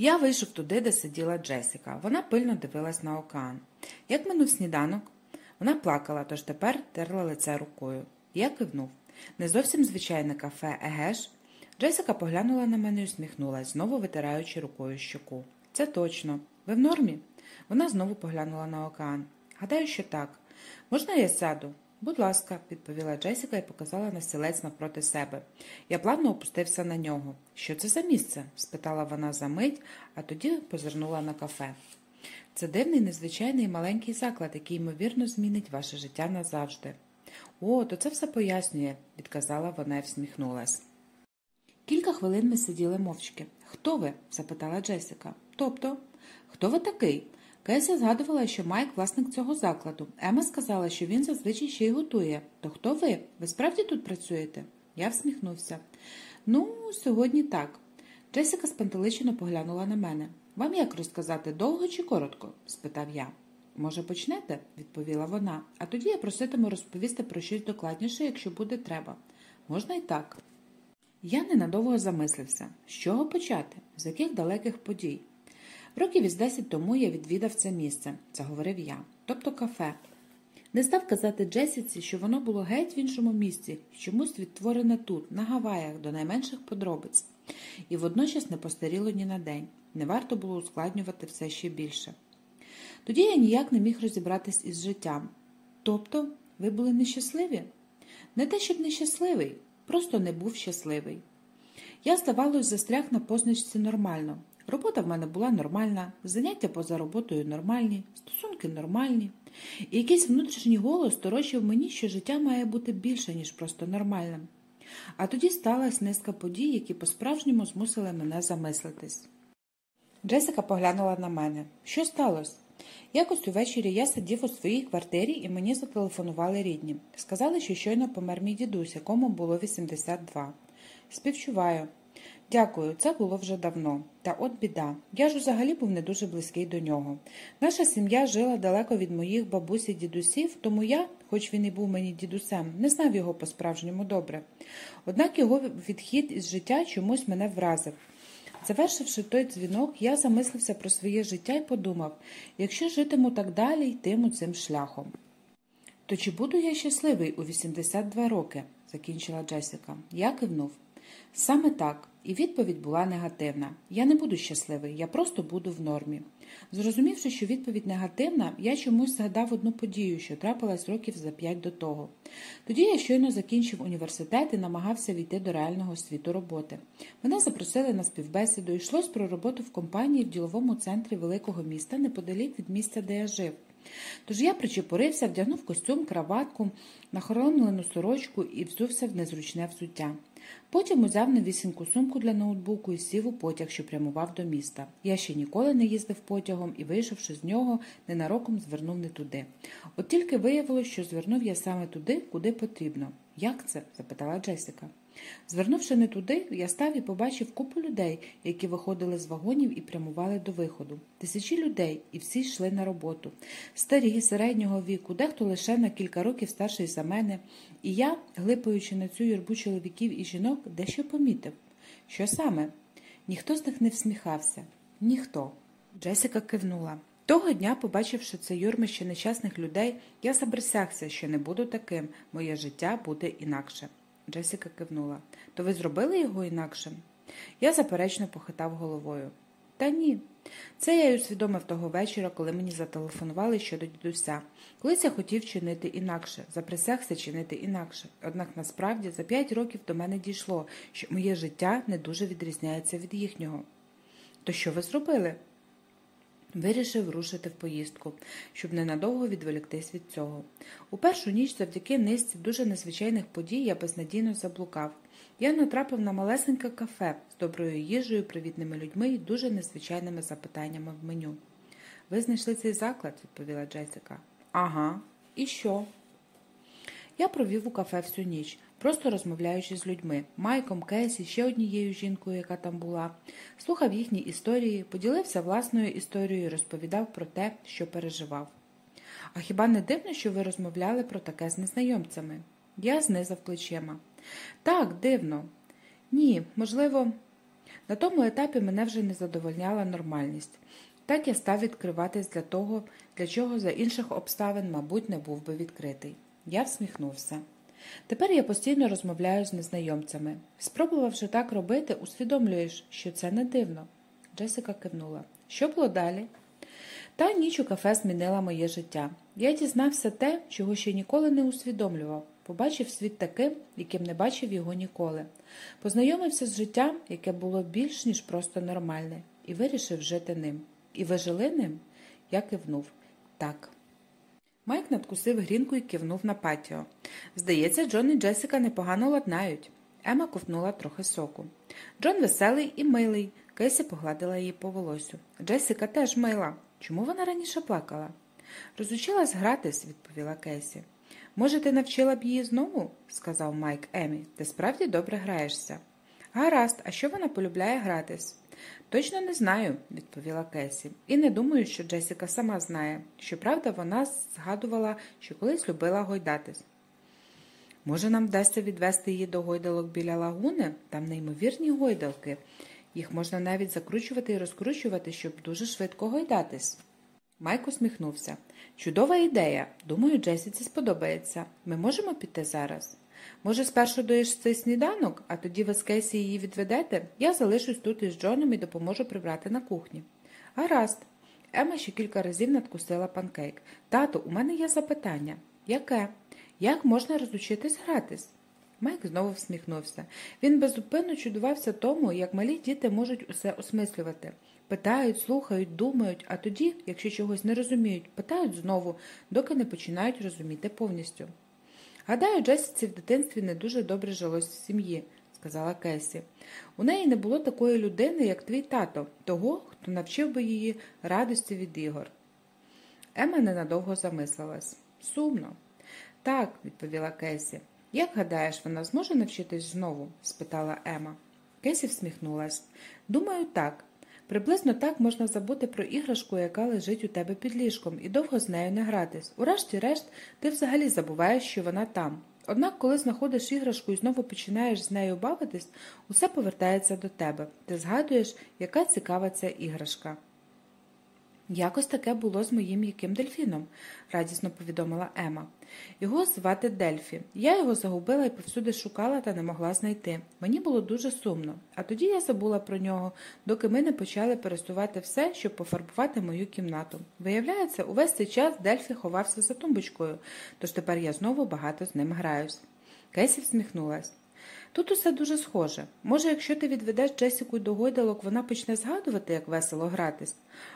Я вийшов туди, де сиділа Джесіка. Вона пильно дивилась на океан. Як минув сніданок? Вона плакала, тож тепер терла лице рукою. Я кивнув. Не зовсім звичайне кафе, еге ж? Джесіка поглянула на мене і усміхнулась, знову витираючи рукою щоку. Це точно. Ви в нормі? Вона знову поглянула на океан. Гадаю, що так. Можна я сяду? Будь ласка, відповіла Джесіка і показала на стілець навпроти себе. Я плавно опустився на нього. Що це за місце? спитала вона за мить, а тоді позирнула на кафе. Це дивний, незвичайний маленький заклад, який, ймовірно, змінить ваше життя назавжди. О, то це все пояснює, відказала вона і всміхнулась. Кілька хвилин ми сиділи мовчки. Хто ви? запитала Джесіка. Тобто, хто ви такий? Кейся згадувала, що Майк власник цього закладу. Ема сказала, що він зазвичай ще й готує. То хто ви? Ви справді тут працюєте? Я всміхнувся. Ну, сьогодні так. Джесіка спантеличено поглянула на мене. Вам як розказати довго чи коротко? спитав я. Може, почнете? відповіла вона, а тоді я проситиму розповісти про щось докладніше, якщо буде треба. Можна й так. Я ненадовго замислився, з чого почати, з яких далеких подій. Років із десять тому я відвідав це місце, заговорив я, тобто кафе. Не став казати Джесіці, що воно було геть в іншому місці, чомусь відтворене тут, на Гаваях, до найменших подробиць, і водночас не постаріло ні на день. Не варто було ускладнювати все ще більше. Тоді я ніяк не міг розібратись із життям. Тобто, ви були нещасливі? Не те, щоб нещасливий, просто не був щасливий. Я, здавалось, застряг на позначці нормально. Робота в мене була нормальна, заняття поза роботою нормальні, стосунки нормальні. І якийсь внутрішній голос торочив мені, що життя має бути більше, ніж просто нормальним. А тоді сталася низка подій, які по-справжньому змусили мене замислитись. Джесика поглянула на мене. Що сталося? Якось увечері я сидів у своїй квартирі і мені зателефонували рідні. Сказали, що щойно помер мій дідусь, якому було 82. Співчуваю. Дякую, це було вже давно. Та от біда. Я ж взагалі був не дуже близький до нього. Наша сім'я жила далеко від моїх бабусь і дідусів, тому я, хоч він і був мені дідусем, не знав його по-справжньому добре. Однак його відхід із життя чомусь мене вразив. Завершивши той дзвінок, я замислився про своє життя і подумав якщо житиму так далі, йтиму цим шляхом. То чи буду я щасливий у 82 роки? закінчила Джесіка. Я кивнув. Саме так, і відповідь була негативна. Я не буду щасливий, я просто буду в нормі. Зрозумівши, що відповідь негативна, я чомусь згадав одну подію, що трапилась років за п'ять до того. Тоді я щойно закінчив університет і намагався війти до реального світу роботи. Мене запросили на співбесіду, йшлось про роботу в компанії в діловому центрі великого міста неподалік від місця, де я жив. Тож я причепурився, вдягнув костюм, краватку, нахоронлену сорочку і взувся в незручне взуття. Потім узяв новісіньку сумку для ноутбуку і сів у потяг, що прямував до міста. Я ще ніколи не їздив потягом і, вийшовши з нього, ненароком звернув не туди. От тільки виявилось, що звернув я саме туди, куди потрібно. Як це? запитала Джесіка. Звернувши не туди, я став і побачив купу людей, які виходили з вагонів і прямували до виходу. Тисячі людей, і всі йшли на роботу. Старі, середнього віку, дехто лише на кілька років старший за мене. І я, глипаючи на цю юрбу чоловіків і жінок, дещо помітив. Що саме? Ніхто з них не всміхався. Ніхто. Джесіка кивнула. Того дня, побачивши це юрмище нещасних людей, я забрисягся, що не буду таким, моє життя буде інакше. Джесіка кивнула. То ви зробили його інакшим? Я заперечно похитав головою. Та ні. Це я й усвідомив того вечора, коли мені зателефонували щодо дідуся. Колись я хотів чинити інакше, заприсягся чинити інакше. Однак насправді за п'ять років до мене дійшло, що моє життя не дуже відрізняється від їхнього. То що ви зробили? Вирішив рушити в поїздку, щоб ненадовго відволіктись від цього. У першу ніч, завдяки низці дуже незвичайних подій, я безнадійно заблукав. Я натрапив на малесеньке кафе з доброю їжею, привітними людьми і дуже незвичайними запитаннями в меню. Ви знайшли цей заклад, відповіла Джесіка. Ага, і що? Я провів у кафе всю ніч просто розмовляючи з людьми Майком, Кесі, ще однією жінкою, яка там була, слухав їхні історії, поділився власною історією розповідав про те, що переживав. А хіба не дивно, що ви розмовляли про таке з незнайомцями? Я знизав плечима. Так, дивно. Ні, можливо, На тому етапі мене вже не задовольняла нормальність. Так я став відкриватись для того, для чого за інших обставин, мабуть, не був би відкритий. Я всміхнувся. Тепер я постійно розмовляю з незнайомцями. Спробувавши так робити, усвідомлюєш, що це не дивно. Джесика кивнула. Що було далі? Та ніч у кафе змінила моє життя. Я дізнався те, чого ще ніколи не усвідомлював. Побачив світ таким, яким не бачив його ніколи. Познайомився з життям, яке було більш ніж просто нормальне, і вирішив жити ним. І ви жили ним? Я кивнув. Так. Майк надкусив грінку і кивнув на патіо. Здається, Джон і Джесіка непогано ладнають. Ема ковтнула трохи соку. Джон веселий і милий. Кейсі погладила її по волосю. Джесіка теж мила. Чому вона раніше плакала? Розучилась гратись, відповіла Кейсі. Може, ти навчила б її знову? сказав Майк Емі. Ти справді добре граєшся. Гаразд, а що вона полюбляє гратись? Точно не знаю, відповіла Кесі, і не думаю, що Джесіка сама знає. Щоправда, вона згадувала, що колись любила гойдатись. Може, нам вдасться відвести її до гойдалок біля лагуни? Там неймовірні гойдалки. Їх можна навіть закручувати і розкручувати, щоб дуже швидко гойдатись. Майк усміхнувся. Чудова ідея. Думаю, Джесіці сподобається. Ми можемо піти зараз. Може, спершу доїш цей сніданок, а тоді ви з Кейсі її відведете? Я залишусь тут із Джоном і допоможу прибрати на кухні. Гаразд. Ема ще кілька разів надкусила панкейк. Тату, у мене є запитання. Яке? Як можна розучитись гратись? Майк знову всміхнувся. Він безупинно чудувався тому, як малі діти можуть усе осмислювати. Питають, слухають, думають, а тоді, якщо чогось не розуміють, питають знову, доки не починають розуміти повністю. Гадаю, Джесіці в дитинстві не дуже добре жилось в сім'ї, сказала Кесі. У неї не було такої людини, як твій тато, того, хто навчив би її радості від ігор. Ема ненадовго замислилась. Сумно. Так, відповіла Кесі. Як гадаєш, вона зможе навчитись знову? спитала Ема. Кесі всміхнулась. Думаю, так. Приблизно так можна забути про іграшку, яка лежить у тебе під ліжком, і довго з нею не гратись. Урешті-решт, ти взагалі забуваєш, що вона там. Однак, коли знаходиш іграшку і знову починаєш з нею бавитись, усе повертається до тебе. Ти згадуєш, яка цікава ця іграшка. Якось таке було з моїм яким дельфіном, радісно повідомила Ема. Його звати Дельфі. Я його загубила і повсюди шукала та не могла знайти. Мені було дуже сумно, а тоді я забула про нього, доки ми не почали пересувати все, щоб пофарбувати мою кімнату. Виявляється, увесь цей час Дельфі ховався за тумбочкою, тож тепер я знову багато з ним граюсь. Кейсі всміхнулась. Тут усе дуже схоже. Може, якщо ти відведеш Джесіку до гойдалок, вона почне згадувати, як весело гратись.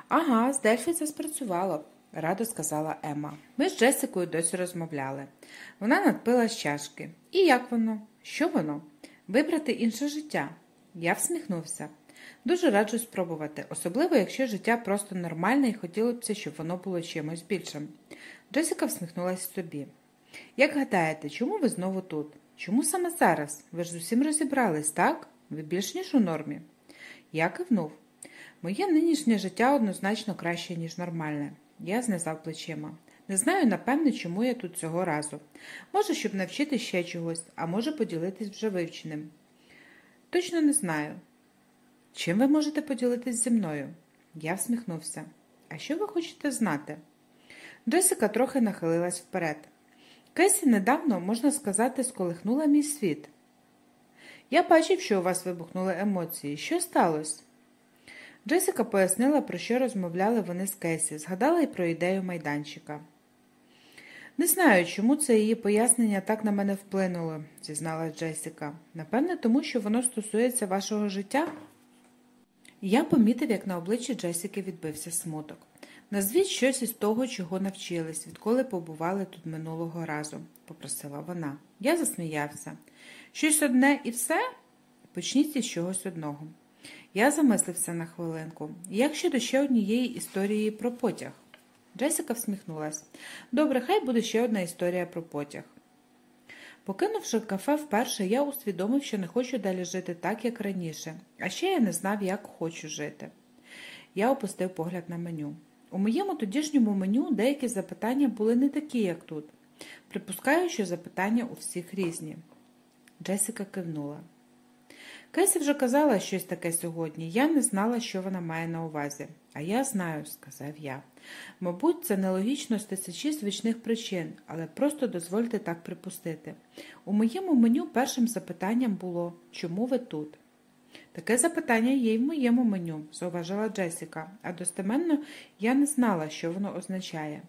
Ага, з Дельфі це спрацювало, радо сказала Ема. Ми з Джесикою досі розмовляли. Вона надпила з чашки. І як воно? Що воно? Вибрати інше життя. Я всміхнувся. Дуже раджу спробувати, особливо, якщо життя просто нормальне і хотілося б, щоб воно було чимось більшим. Джесіка всміхнулася собі. Як гадаєте, чому ви знову тут? Чому саме зараз? Ви ж з усім розібрались, так? Ви більш ніж у нормі? Я кивнув. Моє нинішнє життя однозначно краще, ніж нормальне. Я знизав плечима. Не знаю, напевне, чому я тут цього разу. Може, щоб навчити ще чогось, а може поділитись вже вивченим. Точно не знаю. Чим ви можете поділитись зі мною? Я всміхнувся. А що ви хочете знати? Джесика трохи нахилилась вперед. Кесі недавно, можна сказати, сколихнула мій світ. Я бачив, що у вас вибухнули емоції. Що сталося? Джесіка пояснила, про що розмовляли вони з Кесі, згадала й про ідею майданчика. Не знаю, чому це її пояснення так на мене вплинуло, зізналась Джесіка. Напевне, тому що воно стосується вашого життя. Я помітив, як на обличчі Джесіки відбився смуток. Назвіть щось із того, чого навчились, відколи побували тут минулого разу, попросила вона. Я засміявся. Щось одне і все? Почніть із чогось одного. Я замислився на хвилинку. Як щодо ще однієї історії про потяг? Джесіка всміхнулась. Добре, хай буде ще одна історія про потяг. Покинувши кафе вперше, я усвідомив, що не хочу далі жити так, як раніше, а ще я не знав, як хочу жити. Я опустив погляд на меню. У моєму тодішньому меню деякі запитання були не такі, як тут. Припускаю, що запитання у всіх різні. Джесіка кивнула. Кесі вже казала щось таке сьогодні. Я не знала, що вона має на увазі. А я знаю, сказав я. Мабуть, це нелогічно з тисячі звичних причин, але просто дозвольте так припустити. У моєму меню першим запитанням було чому ви тут? Таке запитання є й в моєму меню, зауважила Джесіка, а достеменно я не знала, що воно означає.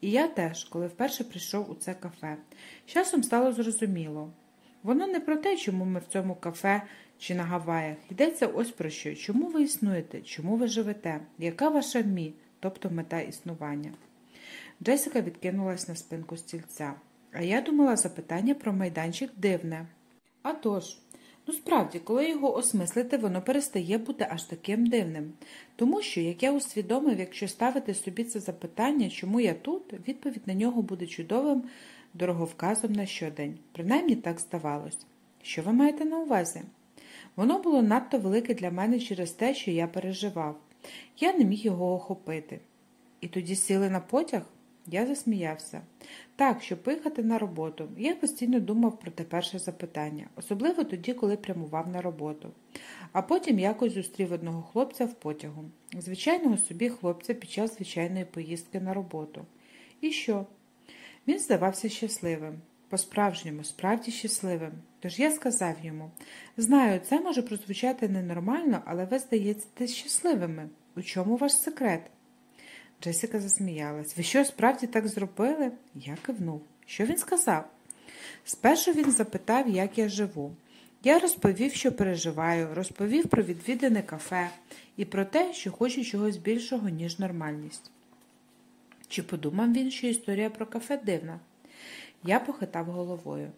І я теж, коли вперше прийшов у це кафе. Часом стало зрозуміло. Воно не про те, чому ми в цьому кафе чи на Гаваях. Йдеться ось про що. Чому ви існуєте? Чому ви живете? Яка ваша мі, тобто мета існування? Джесіка відкинулась на спинку стільця. А я думала запитання про майданчик дивне. А тож, ну справді, коли його осмислити, воно перестає бути аж таким дивним. Тому що, як я усвідомив, якщо ставити собі це запитання, чому я тут, відповідь на нього буде чудовим дороговказом на щодень. Принаймні так здавалось. Що ви маєте на увазі? Воно було надто велике для мене через те, що я переживав. Я не міг його охопити. І тоді сіли на потяг? Я засміявся. Так, щоб поїхати на роботу. Я постійно думав про те перше запитання, особливо тоді, коли прямував на роботу. А потім якось зустрів одного хлопця в потягу, звичайного собі хлопця під час звичайної поїздки на роботу. І що? Він здавався щасливим, по-справжньому, справді щасливим. Тож я сказав йому знаю, це може прозвучати ненормально, але ви здаєте щасливими. У чому ваш секрет? Джесіка засміялась. Ви що, справді так зробили? Я кивнув. Що він сказав? Спершу він запитав, як я живу. Я розповів, що переживаю, розповів про відвідане кафе і про те, що хочу чогось більшого, ніж нормальність. Чи подумав він, що історія про кафе дивна? Я похитав головою.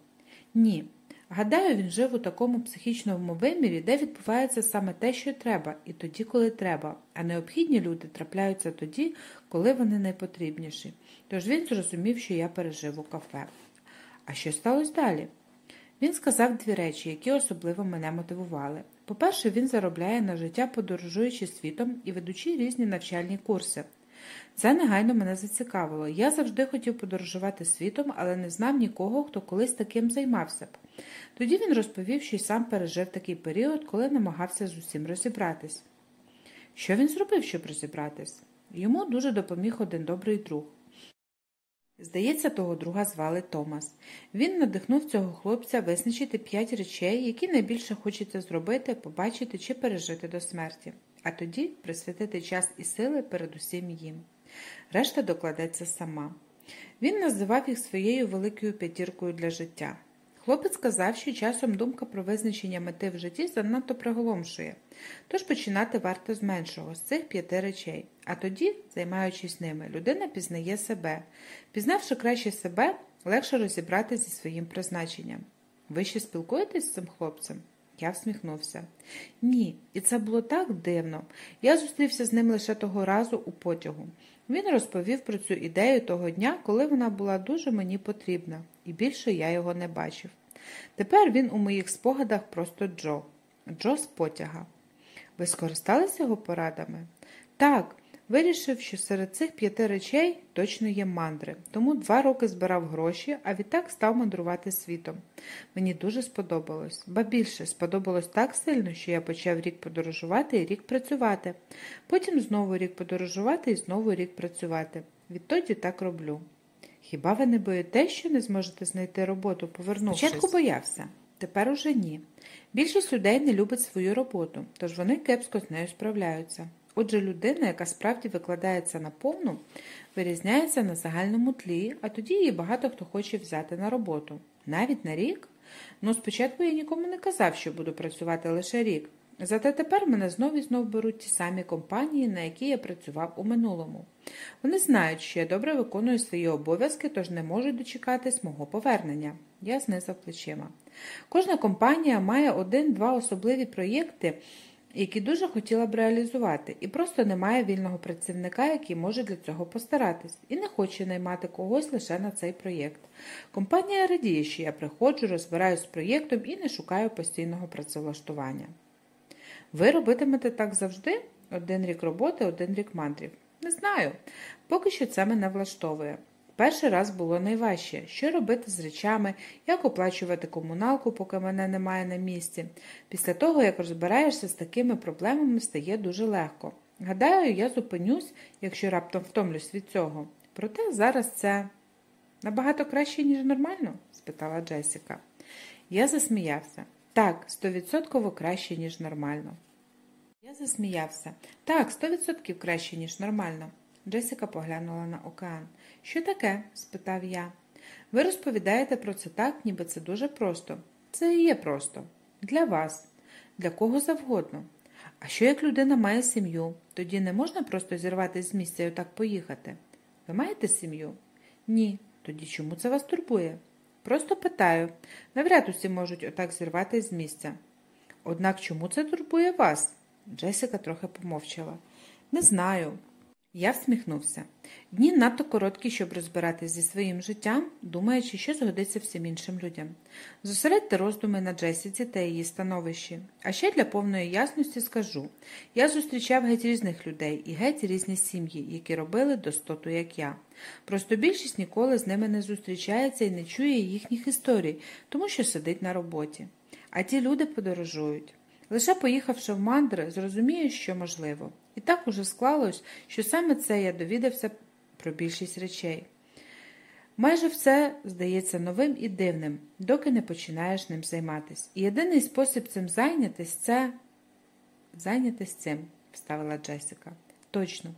Ні. Гадаю, він жив у такому психічному вимірі, де відбувається саме те, що треба, і тоді, коли треба, а необхідні люди трапляються тоді, коли вони найпотрібніші. Тож він зрозумів, що я пережив у кафе. А що сталося далі? Він сказав дві речі, які особливо мене мотивували. По-перше, він заробляє на життя, подорожуючи світом і ведучи різні навчальні курси. Це негайно мене зацікавило. Я завжди хотів подорожувати світом, але не знав нікого, хто колись таким займався б. Тоді він розповів, що й сам пережив такий період, коли намагався з усім розібратись. Що він зробив, щоб розібратись? Йому дуже допоміг один добрий друг. Здається, того друга звали Томас. Він надихнув цього хлопця визначити п'ять речей, які найбільше хочеться зробити, побачити чи пережити до смерті, а тоді присвятити час і сили передусім їм. Решта докладеться сама. Він називав їх своєю великою п'ятіркою для життя. Хлопець сказав, що часом думка про визначення мети в житті занадто приголомшує, тож починати варто з меншого, з цих п'яти речей. А тоді, займаючись ними, людина пізнає себе. Пізнавши краще себе, легше розібрати зі своїм призначенням. Ви ще спілкуєтесь з цим хлопцем? Я всміхнувся. Ні, і це було так дивно. Я зустрівся з ним лише того разу у потягу. Він розповів про цю ідею того дня, коли вона була дуже мені потрібна, і більше я його не бачив. Тепер він у моїх спогадах просто Джо, Джо з потяга. Ви скористалися його порадами? Так, вирішив, що серед цих п'яти речей точно є мандри, тому два роки збирав гроші, а відтак став мандрувати світом. Мені дуже сподобалось, ба більше сподобалось так сильно, що я почав рік подорожувати і рік працювати. Потім знову рік подорожувати і знову рік працювати. Відтоді так роблю. Хіба ви не боїтесь, що не зможете знайти роботу, повернувшись? Спочатку боявся, тепер уже ні. Більшість людей не любить свою роботу, тож вони кепсько з нею справляються. Отже, людина, яка справді викладається на повну, вирізняється на загальному тлі, а тоді її багато хто хоче взяти на роботу. Навіть на рік? Ну, спочатку я нікому не казав, що буду працювати лише рік. Зате тепер мене знов і знов беруть ті самі компанії, на які я працював у минулому. Вони знають, що я добре виконую свої обов'язки, тож не можуть дочекатись мого повернення. Я знизав плечима. Кожна компанія має один-два особливі проєкти, які дуже хотіла б реалізувати, і просто немає вільного працівника, який може для цього постаратись, і не хоче наймати когось лише на цей проєкт. Компанія радіє, що я приходжу, розбираюсь з проєктом і не шукаю постійного працевлаштування. Ви робитимете так завжди? Один рік роботи, один рік мандрів. Не знаю. Поки що це мене влаштовує. Перший раз було найважче, що робити з речами, як оплачувати комуналку, поки мене немає на місці. Після того, як розбираєшся з такими проблемами, стає дуже легко. Гадаю, я зупинюсь, якщо раптом втомлюсь від цього. Проте зараз це набагато краще, ніж нормально? спитала Джесіка. Я засміявся. Так, стовідсотково краще, ніж нормально. Я засміявся. Так, сто відсотків краще, ніж нормально. Джесіка поглянула на океан. Що таке? спитав я. Ви розповідаєте про це так, ніби це дуже просто. Це і є просто. Для вас, для кого завгодно. А що як людина має сім'ю, тоді не можна просто зірватися з місця і отак поїхати? Ви маєте сім'ю? Ні. Тоді чому це вас турбує? Просто питаю. Навряд усі можуть отак зірватися з місця. Однак чому це турбує вас? Джесіка трохи помовчала. Не знаю. Я всміхнувся. Дні надто короткі, щоб розбиратись зі своїм життям, думаючи, що згодиться всім іншим людям. Зосередьте роздуми на Джесіці та її становищі. А ще для повної ясності скажу я зустрічав геть різних людей і геть різні сім'ї, які робили достоту, як я. Просто більшість ніколи з ними не зустрічається і не чує їхніх історій, тому що сидить на роботі. А ті люди подорожують. Лише поїхавши в мандри, зрозумію, що можливо. І так уже склалось, що саме це я довідався про більшість речей. Майже все здається новим і дивним, доки не починаєш ним займатися. І єдиний спосіб цим зайнятися це зайнятися цим, вставила Джесіка. Точно.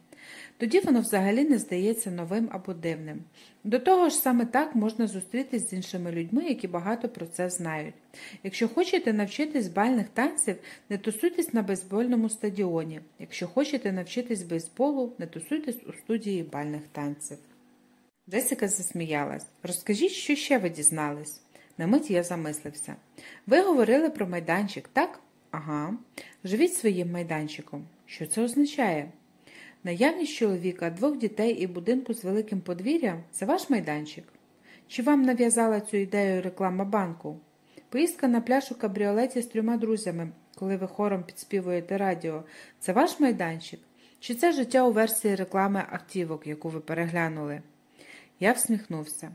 Тоді воно взагалі не здається новим або дивним. До того ж, саме так можна зустрітись з іншими людьми, які багато про це знають. Якщо хочете навчитись бальних танців, не тусуйтесь на бейсбольному стадіоні. Якщо хочете навчитись бейсболу, не тусуйтесь у студії бальних танців. Джесіка засміялась. Розкажіть, що ще ви дізнались? На мить я замислився. Ви говорили про майданчик, так? Ага. Живіть своїм майданчиком. Що це означає? Наявність чоловіка, двох дітей і будинку з великим подвір'ям це ваш майданчик? Чи вам нав'язала цю ідею реклама банку? Поїздка на пляж у кабріолеті з трьома друзями, коли ви хором підспівуєте радіо, це ваш майданчик? Чи це життя у версії реклами автівок, яку ви переглянули? Я всміхнувся.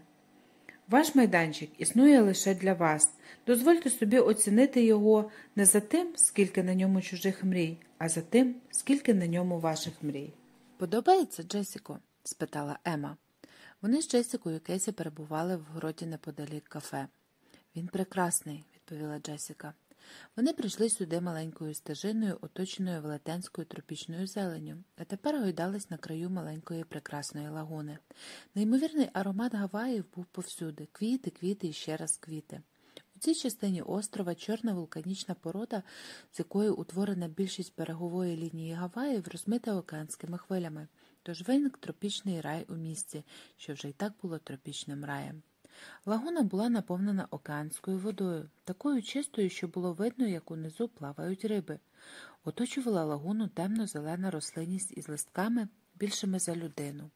Ваш майданчик існує лише для вас. Дозвольте собі оцінити його не за тим, скільки на ньому чужих мрій, а за тим, скільки на ньому ваших мрій. Подобається, Джесіко? спитала Ема. Вони з Джесікою Кесі перебували в городі неподалік кафе. Він прекрасний, відповіла Джесіка. Вони прийшли сюди маленькою стежиною, оточеною велетенською тропічною зеленню, а тепер гойдались на краю маленької прекрасної лагуни. Неймовірний аромат Гаваїв був повсюди квіти, квіти і ще раз квіти. У цій частині острова чорна вулканічна порода, з якою утворена більшість берегової лінії Гаваїв, розмита океанськими хвилями, тож виник тропічний рай у місті, що вже й так було тропічним раєм. Лагуна була наповнена океанською водою, такою чистою, що було видно, як унизу плавають риби. Оточувала лагуну темно-зелена рослинність із листками більшими за людину,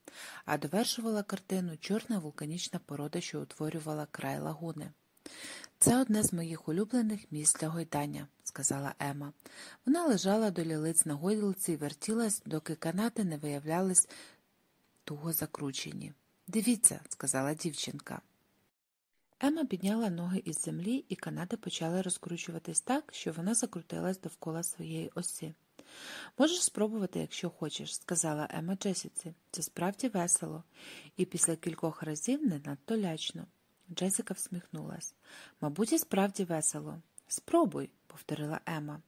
а довершувала картину чорна вулканічна порода, що утворювала край лагуни. Це одне з моїх улюблених місць для гойдання, сказала Ема. Вона лежала до лілиць на гойдалці і вертілась, доки канати не виявлялись туго закручені. Дивіться, сказала дівчинка. Ема підняла ноги із землі, і канати почали розкручуватись так, що вона закрутилась довкола своєї осі. Можеш спробувати, якщо хочеш, сказала Ема Джесіці. Це справді весело, і після кількох разів не надто лячно. Джесіка всміхнулась. Мабуть, і справді весело. Спробуй, повторила Ема.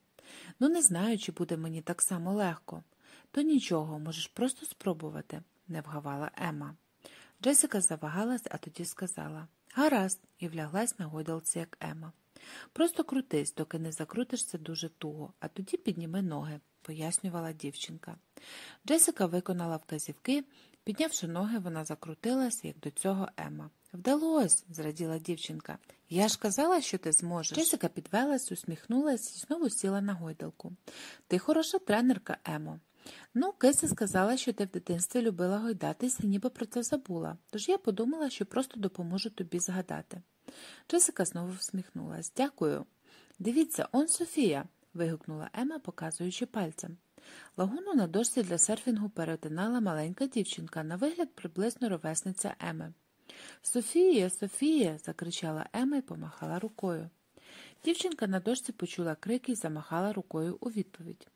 Ну, не знаю, чи буде мені так само легко. То нічого, можеш просто спробувати, не вгавала Ема. Джесіка завагалась, а тоді сказала Гаразд, і вляглась на гойдалці, як Ема. Просто крутись, доки не закрутишся дуже туго, а тоді підніми ноги, пояснювала дівчинка. Джесіка виконала вказівки, піднявши ноги, вона закрутилась, як до цього Ема. Вдалось, зраділа дівчинка. Я ж казала, що ти зможеш. Джесіка підвелась, усміхнулась і знову сіла на гойдалку. Ти хороша тренерка, Емо. Ну, Кеся сказала, що ти в дитинстві любила гойдатися, ніби про це забула, тож я подумала, що просто допоможу тобі згадати. Джесика знову всміхнулась. Дякую. Дивіться, он Софія. вигукнула Ема, показуючи пальцем. Лагуну на дошці для серфінгу перетинала маленька дівчинка, на вигляд приблизно ровесниця Еми. Софія, Софія. закричала Ема і помахала рукою. Дівчинка на дошці почула крики і замахала рукою у відповідь.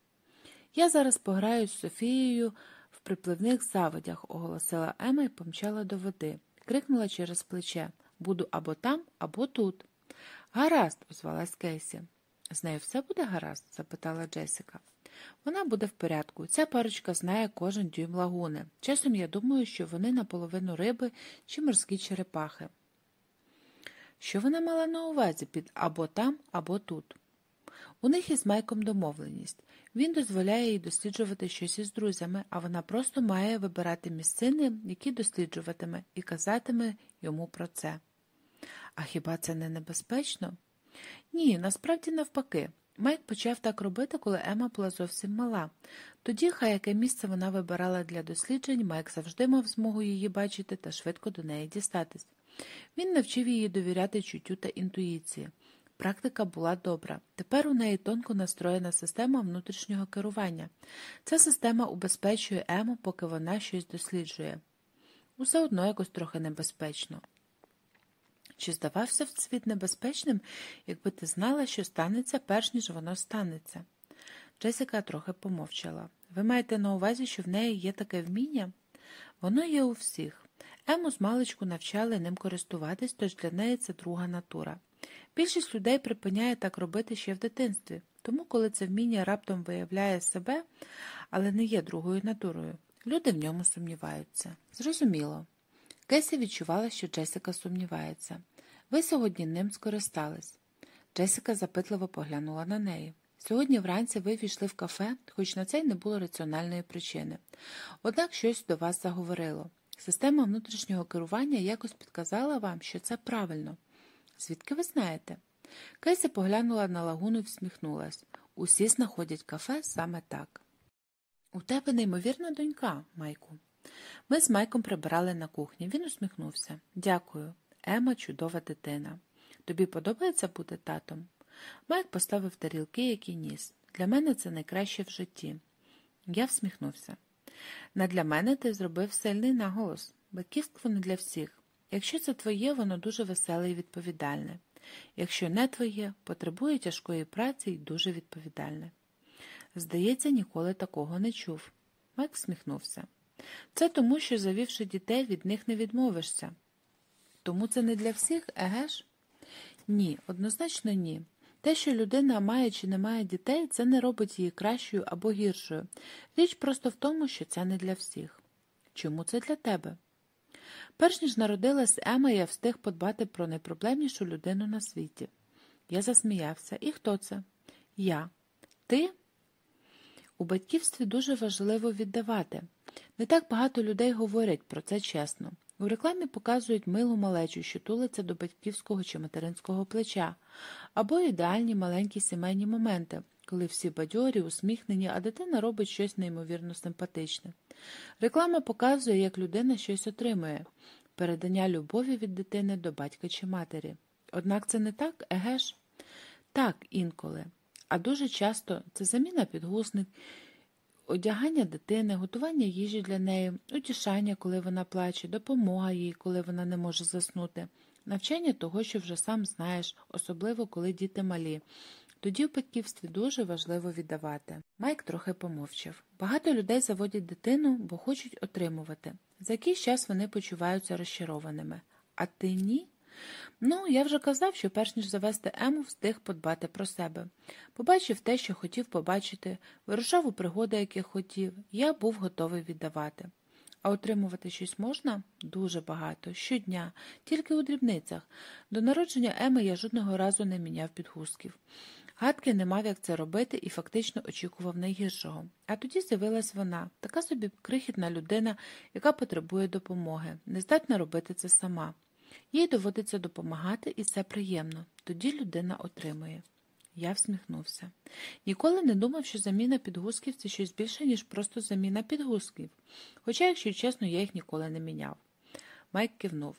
Я зараз пограю з Софією в припливних заводях, оголосила Ема і помчала до води. Крикнула через плече Буду або там, або тут. Гаразд, озвалась Кейсі. З нею все буде гаразд? запитала Джесіка. Вона буде в порядку. Ця парочка знає кожен дюйм лагуни. Часом я думаю, що вони наполовину риби чи морські черепахи. Що вона мала на увазі під або там, або тут? У них із Майком домовленість. Він дозволяє їй досліджувати щось із друзями, а вона просто має вибирати місцини, які досліджуватиме, і казатиме йому про це. А хіба це не небезпечно? Ні, насправді навпаки. Майк почав так робити, коли Ема була зовсім мала. Тоді, хай яке місце вона вибирала для досліджень, Майк завжди мав змогу її бачити та швидко до неї дістатись. Він навчив її довіряти чуттю та інтуїції. Практика була добра. Тепер у неї тонко настроєна система внутрішнього керування. Ця система убезпечує Ему, поки вона щось досліджує. Усе одно якось трохи небезпечно. Чи здавався в світ небезпечним, якби ти знала, що станеться, перш ніж воно станеться? Джесіка трохи помовчала. Ви маєте на увазі, що в неї є таке вміння? Воно є у всіх. Ему з маличку навчали ним користуватись, тож для неї це друга натура. Більшість людей припиняє так робити ще в дитинстві, тому коли це вміння раптом виявляє себе, але не є другою натурою, люди в ньому сумніваються. Зрозуміло. Кесі відчувала, що Джесіка сумнівається. Ви сьогодні ним скористались. Джесіка запитливо поглянула на неї. Сьогодні вранці ви війшли в кафе, хоч на це й не було раціональної причини. Однак щось до вас заговорило. Система внутрішнього керування якось підказала вам, що це правильно. Звідки ви знаєте? Кейсі поглянула на лагуну і всміхнулась. Усі знаходять кафе саме так. У тебе неймовірна донька, Майку. Ми з Майком прибирали на кухні. Він усміхнувся. Дякую. Ема чудова дитина. Тобі подобається бути татом? Майк поставив тарілки, які ніс. Для мене це найкраще в житті. Я всміхнувся. Не для мене ти зробив сильний наголос. Батьківство не для всіх. Якщо це твоє, воно дуже веселе і відповідальне. Якщо не твоє, потребує тяжкої праці і дуже відповідальне. Здається, ніколи такого не чув. Майк всміхнувся. Це тому, що, завівши дітей, від них не відмовишся. Тому це не для всіх, еге ж? Ні, однозначно ні. Те, що людина має чи не має дітей, це не робить її кращою або гіршою. Річ просто в тому, що це не для всіх. Чому це для тебе? Перш ніж народилась Ема, я встиг подбати про найпроблемнішу людину на світі. Я засміявся. І хто це? Я. Ти? У батьківстві дуже важливо віддавати. Не так багато людей говорять про це чесно. У рекламі показують милу малечу, що тулиться до батьківського чи материнського плеча, або ідеальні маленькі сімейні моменти, коли всі бадьорі, усміхнені, а дитина робить щось неймовірно симпатичне. Реклама показує, як людина щось отримує передання любові від дитини до батька чи матері. Однак це не так, еге ж? Так, інколи. А дуже часто це заміна підгузник, одягання дитини, готування їжі для неї, утішання, коли вона плаче, допомога їй, коли вона не може заснути, навчання того, що вже сам знаєш, особливо коли діти малі. Тоді в батьківстві дуже важливо віддавати. Майк трохи помовчав. Багато людей заводять дитину, бо хочуть отримувати. За якийсь час вони почуваються розчарованими. А ти ні? Ну, я вже казав, що перш ніж завести Ему, встиг подбати про себе. Побачив те, що хотів побачити, вирушав у пригоди, яких хотів, я був готовий віддавати. А отримувати щось можна дуже багато, щодня, тільки у дрібницях. До народження Еми я жодного разу не міняв підгузків. Гадки не мав, як це робити, і фактично очікував найгіршого. А тоді з'явилась вона, така собі крихітна людина, яка потребує допомоги, не здатна робити це сама. Їй доводиться допомагати, і це приємно. Тоді людина отримує. Я всміхнувся. Ніколи не думав, що заміна підгузків це щось більше, ніж просто заміна підгузків. Хоча, якщо чесно, я їх ніколи не міняв. Майк кивнув.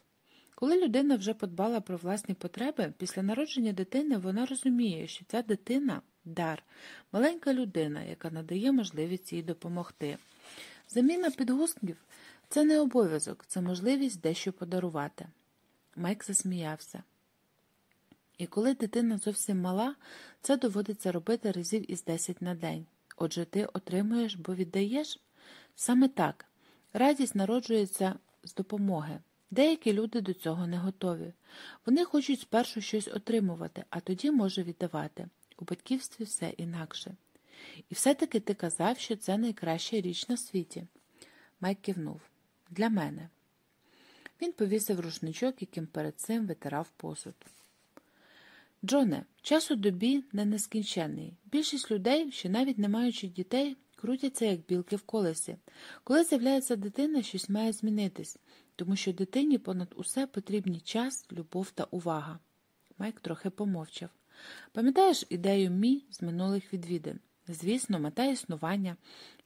Коли людина вже подбала про власні потреби, після народження дитини вона розуміє, що ця дитина дар, маленька людина, яка надає можливість їй допомогти. Заміна підгузків це не обов'язок, це можливість дещо подарувати. Майк засміявся. І коли дитина зовсім мала, це доводиться робити разів із 10 на день. Отже, ти отримуєш, бо віддаєш? Саме так. Радість народжується з допомоги. Деякі люди до цього не готові. Вони хочуть спершу щось отримувати, а тоді може віддавати. У батьківстві все інакше. І все-таки ти казав, що це найкраща річ на світі. Майк кивнув. Для мене. Він повісив рушничок, яким перед цим витирав посуд. Джоне, час у добі не нескінченний. Більшість людей, що навіть не маючи дітей, крутяться, як білки в колесі. Коли з'являється дитина, щось має змінитись, тому що дитині понад усе потрібні час, любов та увага. Майк трохи помовчав. Пам'ятаєш ідею мі з минулих відвідин? Звісно, мета існування.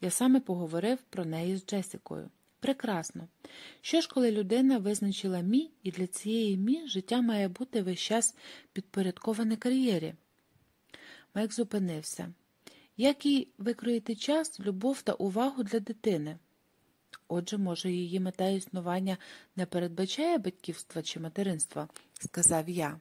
Я саме поговорив про неї з Джесікою. Прекрасно. Що ж, коли людина визначила мі, і для цієї мі життя має бути весь час підпорядковане кар'єрі? Майк зупинився. Як їй викроїти час, любов та увагу для дитини? Отже, може, її мета існування не передбачає батьківства чи материнства, сказав я.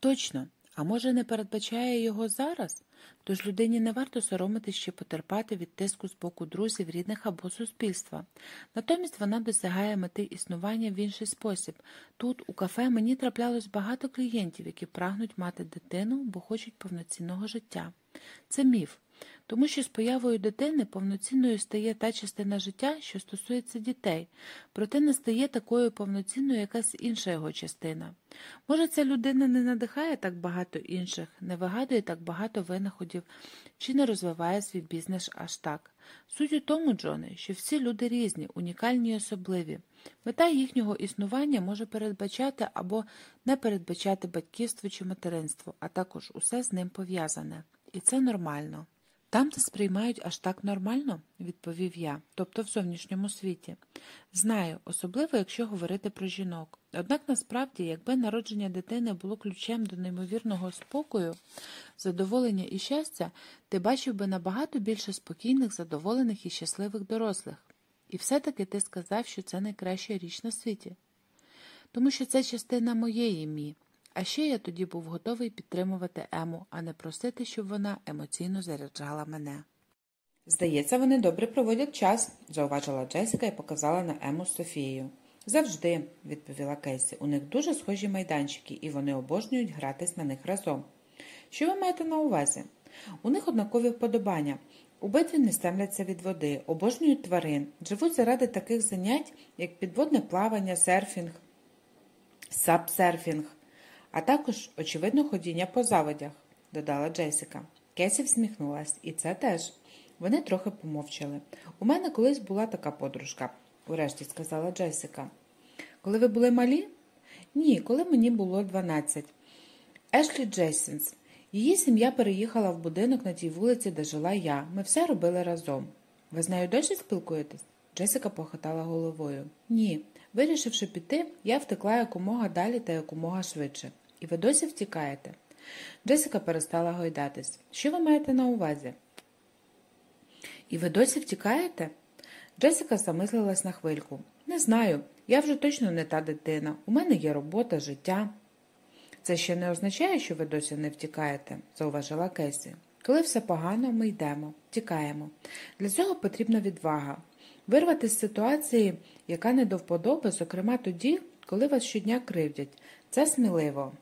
Точно, а може, не передбачає його зараз? Тож людині не варто соромитись чи потерпати від тиску з боку друзів, рідних або суспільства. Натомість вона досягає мети існування в інший спосіб. Тут, у кафе, мені траплялось багато клієнтів, які прагнуть мати дитину, бо хочуть повноцінного життя. Це міф. Тому що з появою дитини повноцінною стає та частина життя, що стосується дітей, проте не стає такою повноцінною якась інша його частина. Може, ця людина не надихає так багато інших, не вигадує так багато винаходів чи не розвиває свій бізнес аж так. Суть у тому, Джоне, що всі люди різні, унікальні і особливі. Мета їхнього існування може передбачати або не передбачати батьківство чи материнство, а також усе з ним пов'язане. І це нормально. Там це сприймають аж так нормально, відповів я, тобто в зовнішньому світі. Знаю, особливо якщо говорити про жінок. Однак насправді, якби народження дитини було ключем до неймовірного спокою, задоволення і щастя, ти бачив би набагато більше спокійних, задоволених і щасливих дорослих. І все-таки ти сказав, що це найкраща річ на світі. Тому що це частина моєї мі. А ще я тоді був готовий підтримувати Ему, а не просити, щоб вона емоційно заряджала мене. Здається, вони добре проводять час, зауважила Джесіка і показала на Ему з Софією. Завжди, відповіла Кейсі. У них дуже схожі майданчики, і вони обожнюють гратись на них разом. Що ви маєте на увазі? У них однакові вподобання. Обидві не стемляться від води, обожнюють тварин, живуть заради таких занять, як підводне плавання, серфінг, сапсерфінг а також, очевидно, ходіння по заводях, додала Джесіка. Кесі всміхнулась, і це теж. Вони трохи помовчали. У мене колись була така подружка, урешті сказала Джесіка. Коли ви були малі? Ні, коли мені було 12. Ешлі Джесінс. Її сім'я переїхала в будинок на тій вулиці, де жила я. Ми все робили разом. Ви з нею досі спілкуєтесь? Джесіка похитала головою. Ні. Вирішивши піти, я втекла якомога далі та якомога швидше. І ви досі втікаєте? Джесіка перестала гойдатись. Що ви маєте на увазі? І ви досі втікаєте? Джесіка замислилась на хвильку. Не знаю, я вже точно не та дитина. У мене є робота, життя. Це ще не означає, що ви досі не втікаєте, зауважила Кесі. Коли все погано, ми йдемо, тікаємо. Для цього потрібна відвага. Вирвати з ситуації, яка не до вподоби, зокрема тоді, коли вас щодня кривдять. Це сміливо.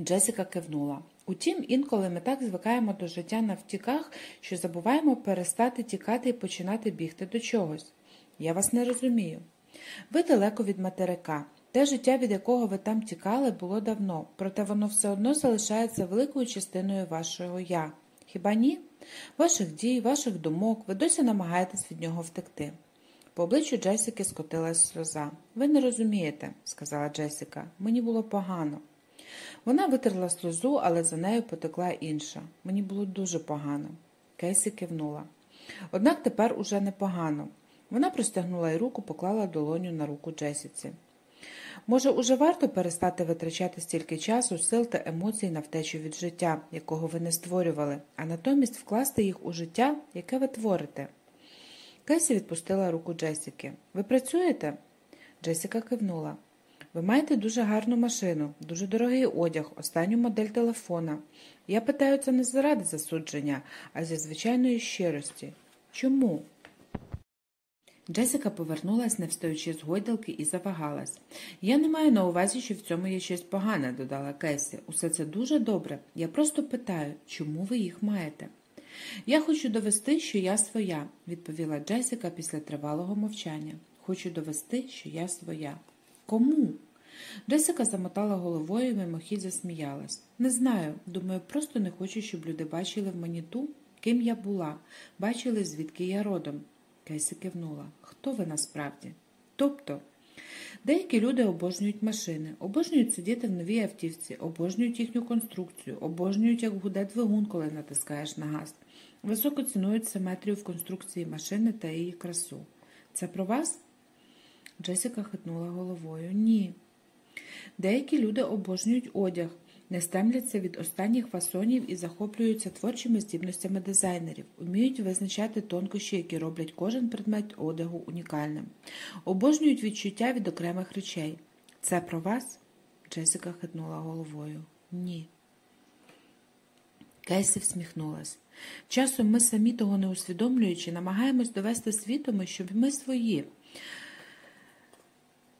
Джесіка кивнула. Утім, інколи ми так звикаємо до життя на втіках, що забуваємо перестати тікати і починати бігти до чогось. Я вас не розумію. Ви далеко від материка. Те життя, від якого ви там тікали, було давно, проте воно все одно залишається великою частиною вашого я. Хіба ні? Ваших дій, ваших думок, ви досі намагаєтесь від нього втекти. По обличчю Джесіки скотилась сльоза. Ви не розумієте, сказала Джесіка. Мені було погано. Вона витерла сльозу, але за нею потекла інша. Мені було дуже погано. Кейсі кивнула. Однак тепер уже непогано. Вона простягнула й руку, поклала долоню на руку Джесіці. Може, уже варто перестати витрачати стільки часу, сил та емоцій на втечу від життя, якого ви не створювали, а натомість вкласти їх у життя, яке ви творите. Кесі відпустила руку Джесіки. Ви працюєте? Джесіка кивнула. Ви маєте дуже гарну машину, дуже дорогий одяг, останню модель телефона. Я питаю це не заради засудження, а зі звичайної щирості. Чому? Джесіка повернулась, не встаючи з гойдалки, і завагалась. Я не маю на увазі, що в цьому є щось погане, додала Кесі. Усе це дуже добре. Я просто питаю, чому ви їх маєте? Я хочу довести, що я своя, відповіла Джесіка після тривалого мовчання. Хочу довести, що я своя. Кому? Джесіка замотала головою і мимохідь засміялась. Не знаю, думаю, просто не хочу, щоб люди бачили в мені ту, ким я була, бачили, звідки я родом. Кейсі кивнула. Хто ви насправді? Тобто, деякі люди обожнюють машини, обожнюють сидіти в новій автівці, обожнюють їхню конструкцію, обожнюють, як гуде двигун, коли натискаєш на газ. Високо цінують симетрію в конструкції машини та її красу. Це про вас? Джесіка хитнула головою. Ні. Деякі люди обожнюють одяг, не стемляться від останніх фасонів і захоплюються творчими здібностями дизайнерів, вміють визначати тонкощі, які роблять кожен предмет одягу унікальним, обожнюють відчуття від окремих речей. Це про вас? Джесіка хитнула головою. Ні. Кейсі всміхнулась. Часом ми самі того не усвідомлюючи, намагаємось довести світому, що ми свої.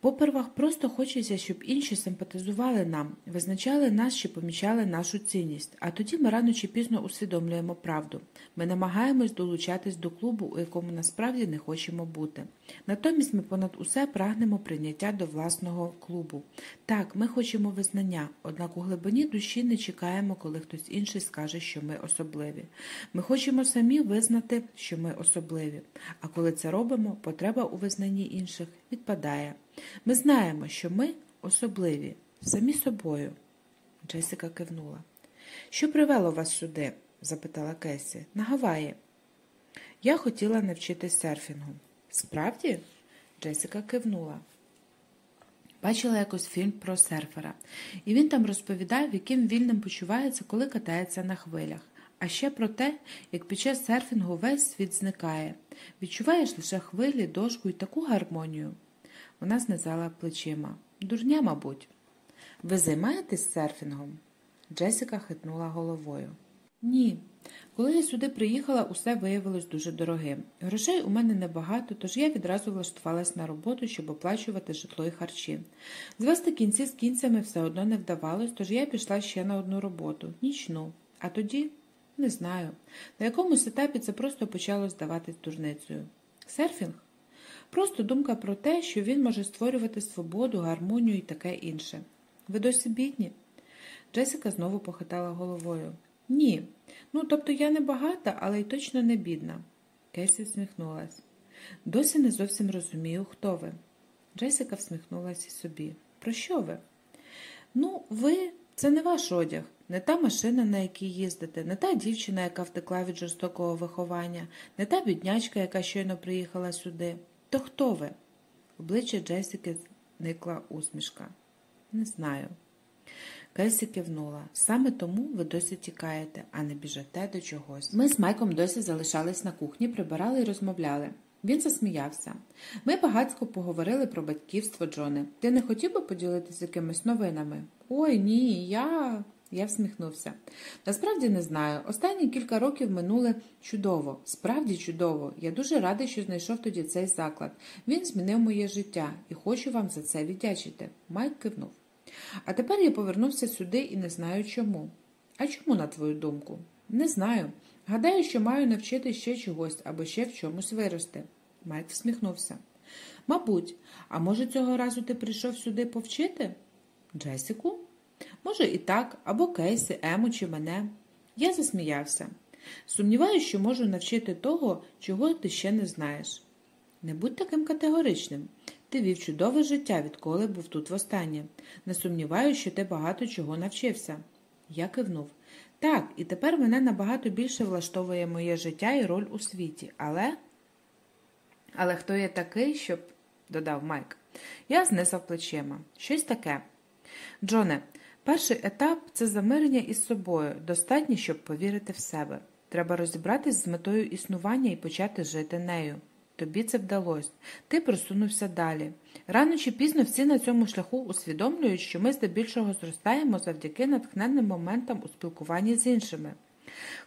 Попервах просто хочеться, щоб інші симпатизували нам, визначали нас чи помічали нашу цінність, а тоді ми рано чи пізно усвідомлюємо правду. Ми намагаємось долучатись до клубу, у якому насправді не хочемо бути. Натомість ми понад усе прагнемо прийняття до власного клубу. Так, ми хочемо визнання, однак у глибині душі не чекаємо, коли хтось інший скаже, що ми особливі. Ми хочемо самі визнати, що ми особливі. А коли це робимо, потреба у визнанні інших відпадає. Ми знаємо, що ми особливі, самі собою. Джесіка кивнула. Що привело вас сюди? запитала Кесі. На Гаваї. Я хотіла навчитись серфінгу. Справді? Джесіка кивнула. Бачила якось фільм про серфера, і він там розповідав, яким вільним почувається, коли катається на хвилях. А ще про те, як під час серфінгу весь світ зникає. Відчуваєш лише хвилі, дошку і таку гармонію. Вона знизала плечима. Дурня, мабуть. Ви займаєтесь серфінгом? Джесіка хитнула головою. Ні. Коли я сюди приїхала, усе виявилось дуже дорогим. Грошей у мене небагато, тож я відразу влаштувалась на роботу, щоб оплачувати житло і харчі. Звести кінці з кінцями все одно не вдавалось, тож я пішла ще на одну роботу нічну. А тоді не знаю. На якомусь етапі це просто почало здаватись дурницею. Серфінг? Просто думка про те, що він може створювати свободу, гармонію і таке інше. Ви досі бідні? Джесіка знову похитала головою. Ні. Ну, тобто я не багата, але й точно не бідна. Кесі всміхнулась. Досі не зовсім розумію, хто ви. Джесіка всміхнулася собі. Про що ви? Ну, ви це не ваш одяг, не та машина, на якій їздите, не та дівчина, яка втекла від жорстокого виховання, не та біднячка, яка щойно приїхала сюди. То хто ви? Обличчя Джесіки зникла усмішка. Не знаю. Кесі кивнула. Саме тому ви досі тікаєте, а не біжите до чогось. Ми з Майком досі залишались на кухні, прибирали і розмовляли. Він засміявся. Ми багатько поговорили про батьківство Джони. Ти не хотів би поділитися якимись новинами? Ой, ні, я. Я всміхнувся. Насправді не знаю. Останні кілька років минули чудово, справді чудово. Я дуже радий, що знайшов тоді цей заклад. Він змінив моє життя і хочу вам за це віддячити. Майк кивнув. А тепер я повернувся сюди і не знаю чому. А чому, на твою думку? Не знаю. Гадаю, що маю навчити ще чогось або ще в чомусь вирости. Майк всміхнувся. Мабуть, а може, цього разу ти прийшов сюди повчити? Джесіку? Може, і так, або Кейси, Ему чи мене. Я засміявся. Сумніваюся, що можу навчити того, чого ти ще не знаєш. Не будь таким категоричним. Ти вів чудове життя, відколи був тут востаннє. Не сумніваюся, що ти багато чого навчився. Я кивнув. Так, і тепер мене набагато більше влаштовує моє життя і роль у світі. Але. Але хто я такий, щоб. додав Майк. Я знизав плечима. Щось таке. Джоне, перший етап це замирення із собою, достатньо, щоб повірити в себе. Треба розібратись з метою існування і почати жити нею. Тобі це вдалося. Ти просунувся далі. Рано чи пізно всі на цьому шляху усвідомлюють, що ми здебільшого зростаємо завдяки натхненним моментам у спілкуванні з іншими.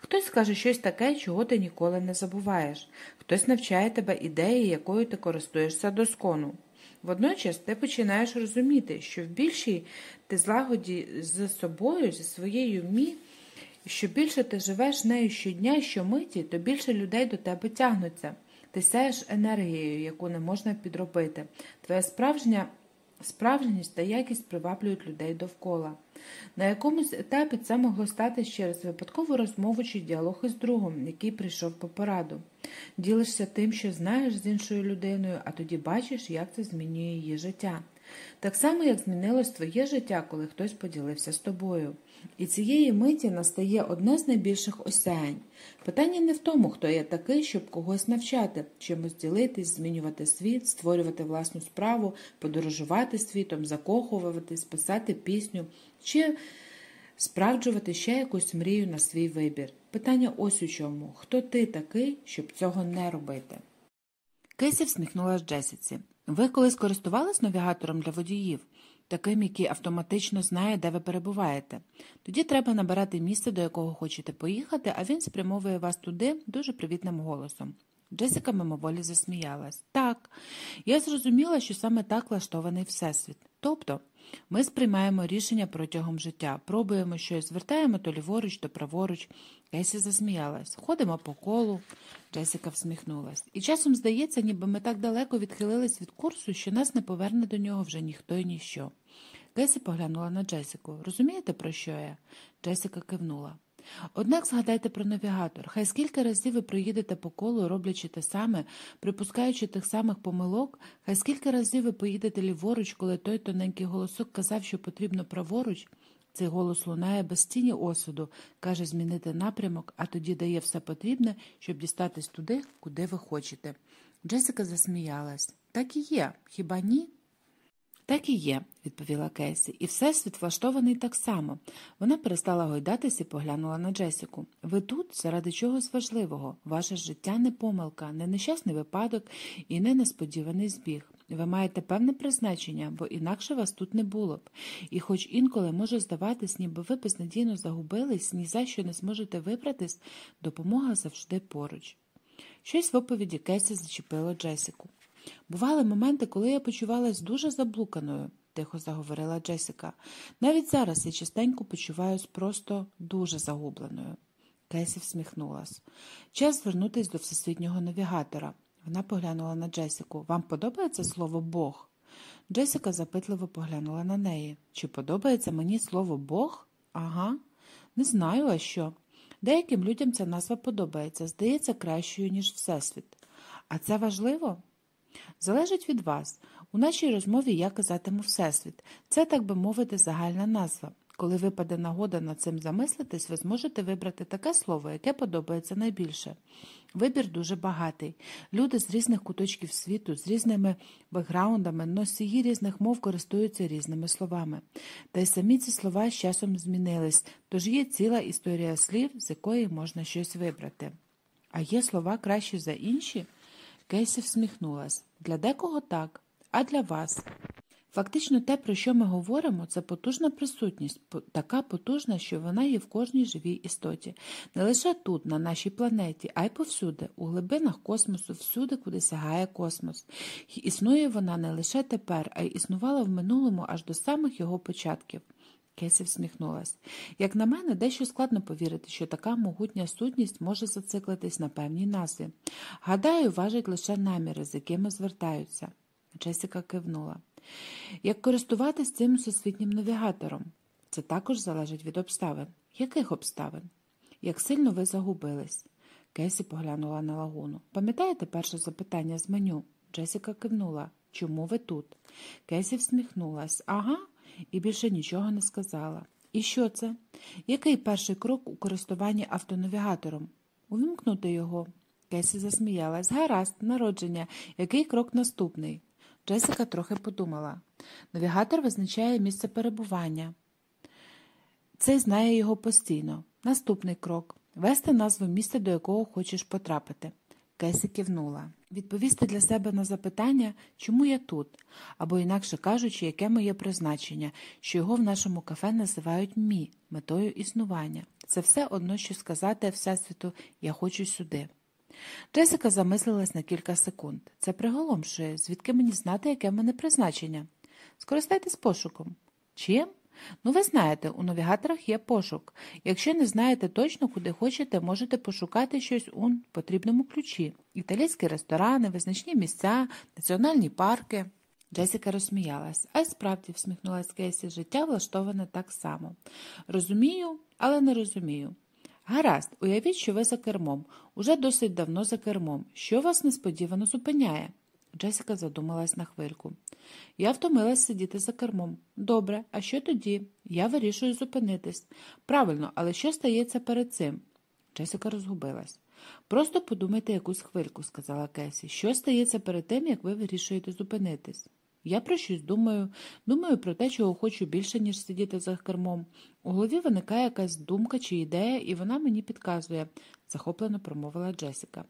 Хтось скаже щось таке, чого ти ніколи не забуваєш, хтось навчає тебе ідеї, якою ти користуєшся доскону. Водночас ти починаєш розуміти, що в більшій ти злагоді з собою, зі своєю мі, що більше ти живеш нею щодня, щомиті, то більше людей до тебе тягнуться. Ти сяєш енергією, яку не можна підробити. Твоя справжня справжність та якість приваблюють людей довкола. На якомусь етапі це могло стати через випадкову розмову чи діалог із другом, який прийшов по пораду. Ділишся тим, що знаєш з іншою людиною, а тоді бачиш, як це змінює її життя. Так само, як змінилось твоє життя, коли хтось поділився з тобою. І цієї миті настає одне з найбільших осяянь. Питання не в тому, хто є такий, щоб когось навчати, чимось ділитись, змінювати світ, створювати власну справу, подорожувати світом, закохуватись, писати пісню чи справджувати ще якусь мрію на свій вибір. Питання ось у чому: хто ти такий, щоб цього не робити? Кейсі всміхнулася Джесіці. Ви колись користувались навігатором для водіїв, таким, який автоматично знає, де ви перебуваєте. Тоді треба набирати місце, до якого хочете поїхати, а він спрямовує вас туди дуже привітним голосом. Джесіка мимоволі засміялась. Так, я зрозуміла, що саме так влаштований Всесвіт. Тобто ми сприймаємо рішення протягом життя, пробуємо щось, звертаємо то ліворуч, то праворуч. Кейсі засміялась. Ходимо по колу. Джесіка всміхнулась. І часом здається, ніби ми так далеко відхилились від курсу, що нас не поверне до нього вже ніхто і ніщо. Кейсі поглянула на Джесіку. Розумієте, про що я? Джесіка кивнула. Однак згадайте про навігатор. Хай скільки разів ви проїдете по колу, роблячи те саме, припускаючи тих самих помилок, хай скільки разів ви поїдете ліворуч, коли той тоненький голосок казав, що потрібно праворуч. Цей голос лунає без тіні осуду, каже змінити напрямок, а тоді дає все потрібне, щоб дістатись туди, куди ви хочете. Джесіка засміялась. Так і є, хіба ні? Так і є, відповіла Кейсі, і всесвіт влаштований так само. Вона перестала гойдатись і поглянула на Джесіку. Ви тут заради чогось важливого. Ваше життя не помилка, не нещасний випадок і не несподіваний збіг. Ви маєте певне призначення, бо інакше вас тут не було б. І хоч інколи може здаватись, ніби ви безнадійно загубились, ні за що не зможете вибратись, допомога завжди поруч. Щось в оповіді Кейсі зачепило Джесіку. Бували моменти, коли я почувалась дуже заблуканою, тихо заговорила Джесіка. Навіть зараз я частенько почуваюсь просто дуже загубленою. Кейсі всміхнулась. Час звернутися до всесвітнього навігатора. Вона поглянула на Джесіку. Вам подобається слово Бог? Джесіка запитливо поглянула на неї. Чи подобається мені слово Бог? Ага. Не знаю, а що. Деяким людям ця назва подобається, здається кращою, ніж Всесвіт. А це важливо? Залежить від вас. У нашій розмові я казатиму Всесвіт. Це, так би мовити, загальна назва. Коли випаде нагода над цим замислитись, ви зможете вибрати таке слово, яке подобається найбільше. Вибір дуже багатий. Люди з різних куточків світу, з різними бекграундами, носії різних мов користуються різними словами. Та й самі ці слова з часом змінились, тож є ціла історія слів, з якої можна щось вибрати. А є слова кращі за інші? Кейсі всміхнулась. Для декого так, а для вас. Фактично, те, про що ми говоримо, це потужна присутність, така потужна, що вона є в кожній живій істоті, не лише тут, на нашій планеті, а й повсюди, у глибинах космосу, всюди, куди сягає космос. Існує вона не лише тепер, а й існувала в минулому аж до самих його початків. Кесі всміхнулась. Як на мене, дещо складно повірити, що така могутня сутність може зациклитись на певній назві. Гадаю, важать лише наміри, з якими звертаються. Джесіка кивнула. Як користуватись цим всесвітнім навігатором? Це також залежить від обставин. Яких обставин? Як сильно ви загубились? Кесі поглянула на лагуну. Пам'ятаєте перше запитання з меню? Джесіка кивнула. Чому ви тут? Кесі всміхнулась. Ага, і більше нічого не сказала. І що це? Який перший крок у користуванні автонавігатором? Увімкнути його. Кесі засміялась. Гаразд, народження. Який крок наступний? Джесіка трохи подумала. Навігатор визначає місце перебування. Цей знає його постійно. Наступний крок вести назву міста, до якого хочеш потрапити. Кесі кивнула. Відповісти для себе на запитання, чому я тут, або, інакше кажучи, яке моє призначення, що його в нашому кафе називають мі, метою існування. Це все одно, що сказати Всесвіту Я хочу сюди. Джесика замислилась на кілька секунд. Це приголомшує, звідки мені знати, яке в мене призначення. Скористайтесь пошуком. Чим? Ну, ви знаєте, у навігаторах є пошук. Якщо не знаєте точно, куди хочете, можете пошукати щось у потрібному ключі: італійські ресторани, визначні місця, національні парки. Джесіка розсміялась, а й справді всміхнулась Кейсі, життя влаштоване так само. Розумію, але не розумію. Гаразд, уявіть, що ви за кермом, уже досить давно за кермом. Що вас несподівано зупиняє? Джесіка задумалась на хвильку. Я втомилась сидіти за кермом. Добре, а що тоді? Я вирішую зупинитись. Правильно, але що стається перед цим? Джесіка розгубилась. Просто подумайте якусь хвильку, сказала Кесі. Що стається перед тим, як ви вирішуєте зупинитись? Я про щось думаю, думаю про те, чого хочу більше, ніж сидіти за кермом. У голові виникає якась думка чи ідея, і вона мені підказує, захоплено промовила Джесіка.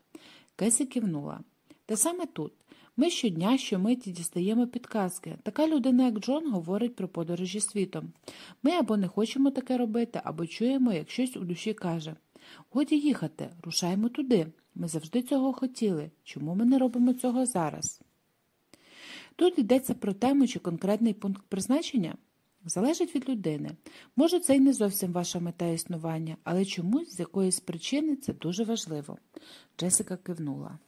Кесі кивнула. Те саме тут. Ми щодня, щомиті дістаємо підказки. Така людина, як Джон, говорить про подорожі світом. Ми або не хочемо таке робити, або чуємо, як щось у душі каже. Годі їхати, рушаємо туди. Ми завжди цього хотіли. Чому ми не робимо цього зараз? Тут йдеться про тему чи конкретний пункт призначення. Залежить від людини. Може, це й не зовсім ваша мета існування, але чомусь з якоїсь причини це дуже важливо. Джесіка кивнула.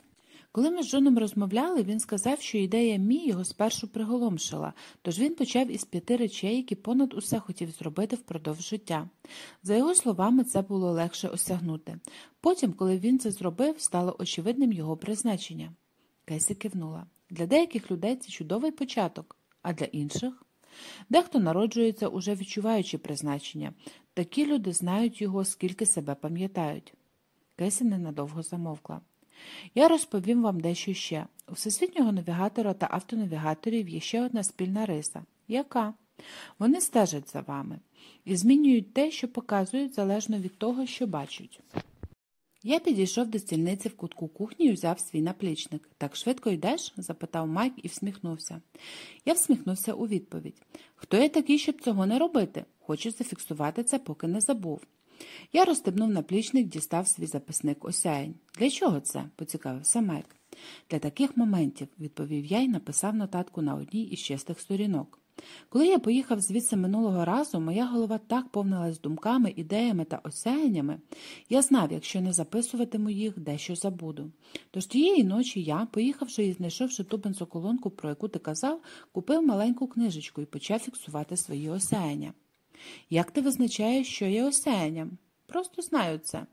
Коли ми з Джоном розмовляли, він сказав, що ідея мі його спершу приголомшила, тож він почав із п'яти речей, які понад усе хотів зробити впродовж життя. За його словами, це було легше осягнути. Потім, коли він це зробив, стало очевидним його призначення. Кесі кивнула. Для деяких людей це чудовий початок, а для інших. Дехто народжується, уже відчуваючи призначення. Такі люди знають його, скільки себе пам'ятають. Кесі ненадовго замовкла. Я розповім вам дещо ще. У всесвітнього навігатора та автонавігаторів є ще одна спільна риса. Яка? Вони стежать за вами і змінюють те, що показують залежно від того, що бачать. Я підійшов до стільниці в кутку кухні і взяв свій наплічник. Так швидко йдеш? запитав Майк і всміхнувся. Я всміхнувся у відповідь. Хто я такий, щоб цього не робити? Хочу зафіксувати це, поки не забув. Я розстебнув наплічник, дістав свій записник осяянь. Для чого це? поцікавився Майк. Для таких моментів, відповів я і написав нотатку на одній із чистих сторінок. Коли я поїхав звідси минулого разу, моя голова так повнилась думками, ідеями та осяяннями, я знав, якщо не записуватиму їх, дещо забуду. Тож тієї ночі я, поїхавши і знайшовши ту бензоколонку, про яку ти казав, купив маленьку книжечку і почав фіксувати свої осяяння. Як ти визначаєш, що є осяянням? Просто знаю це.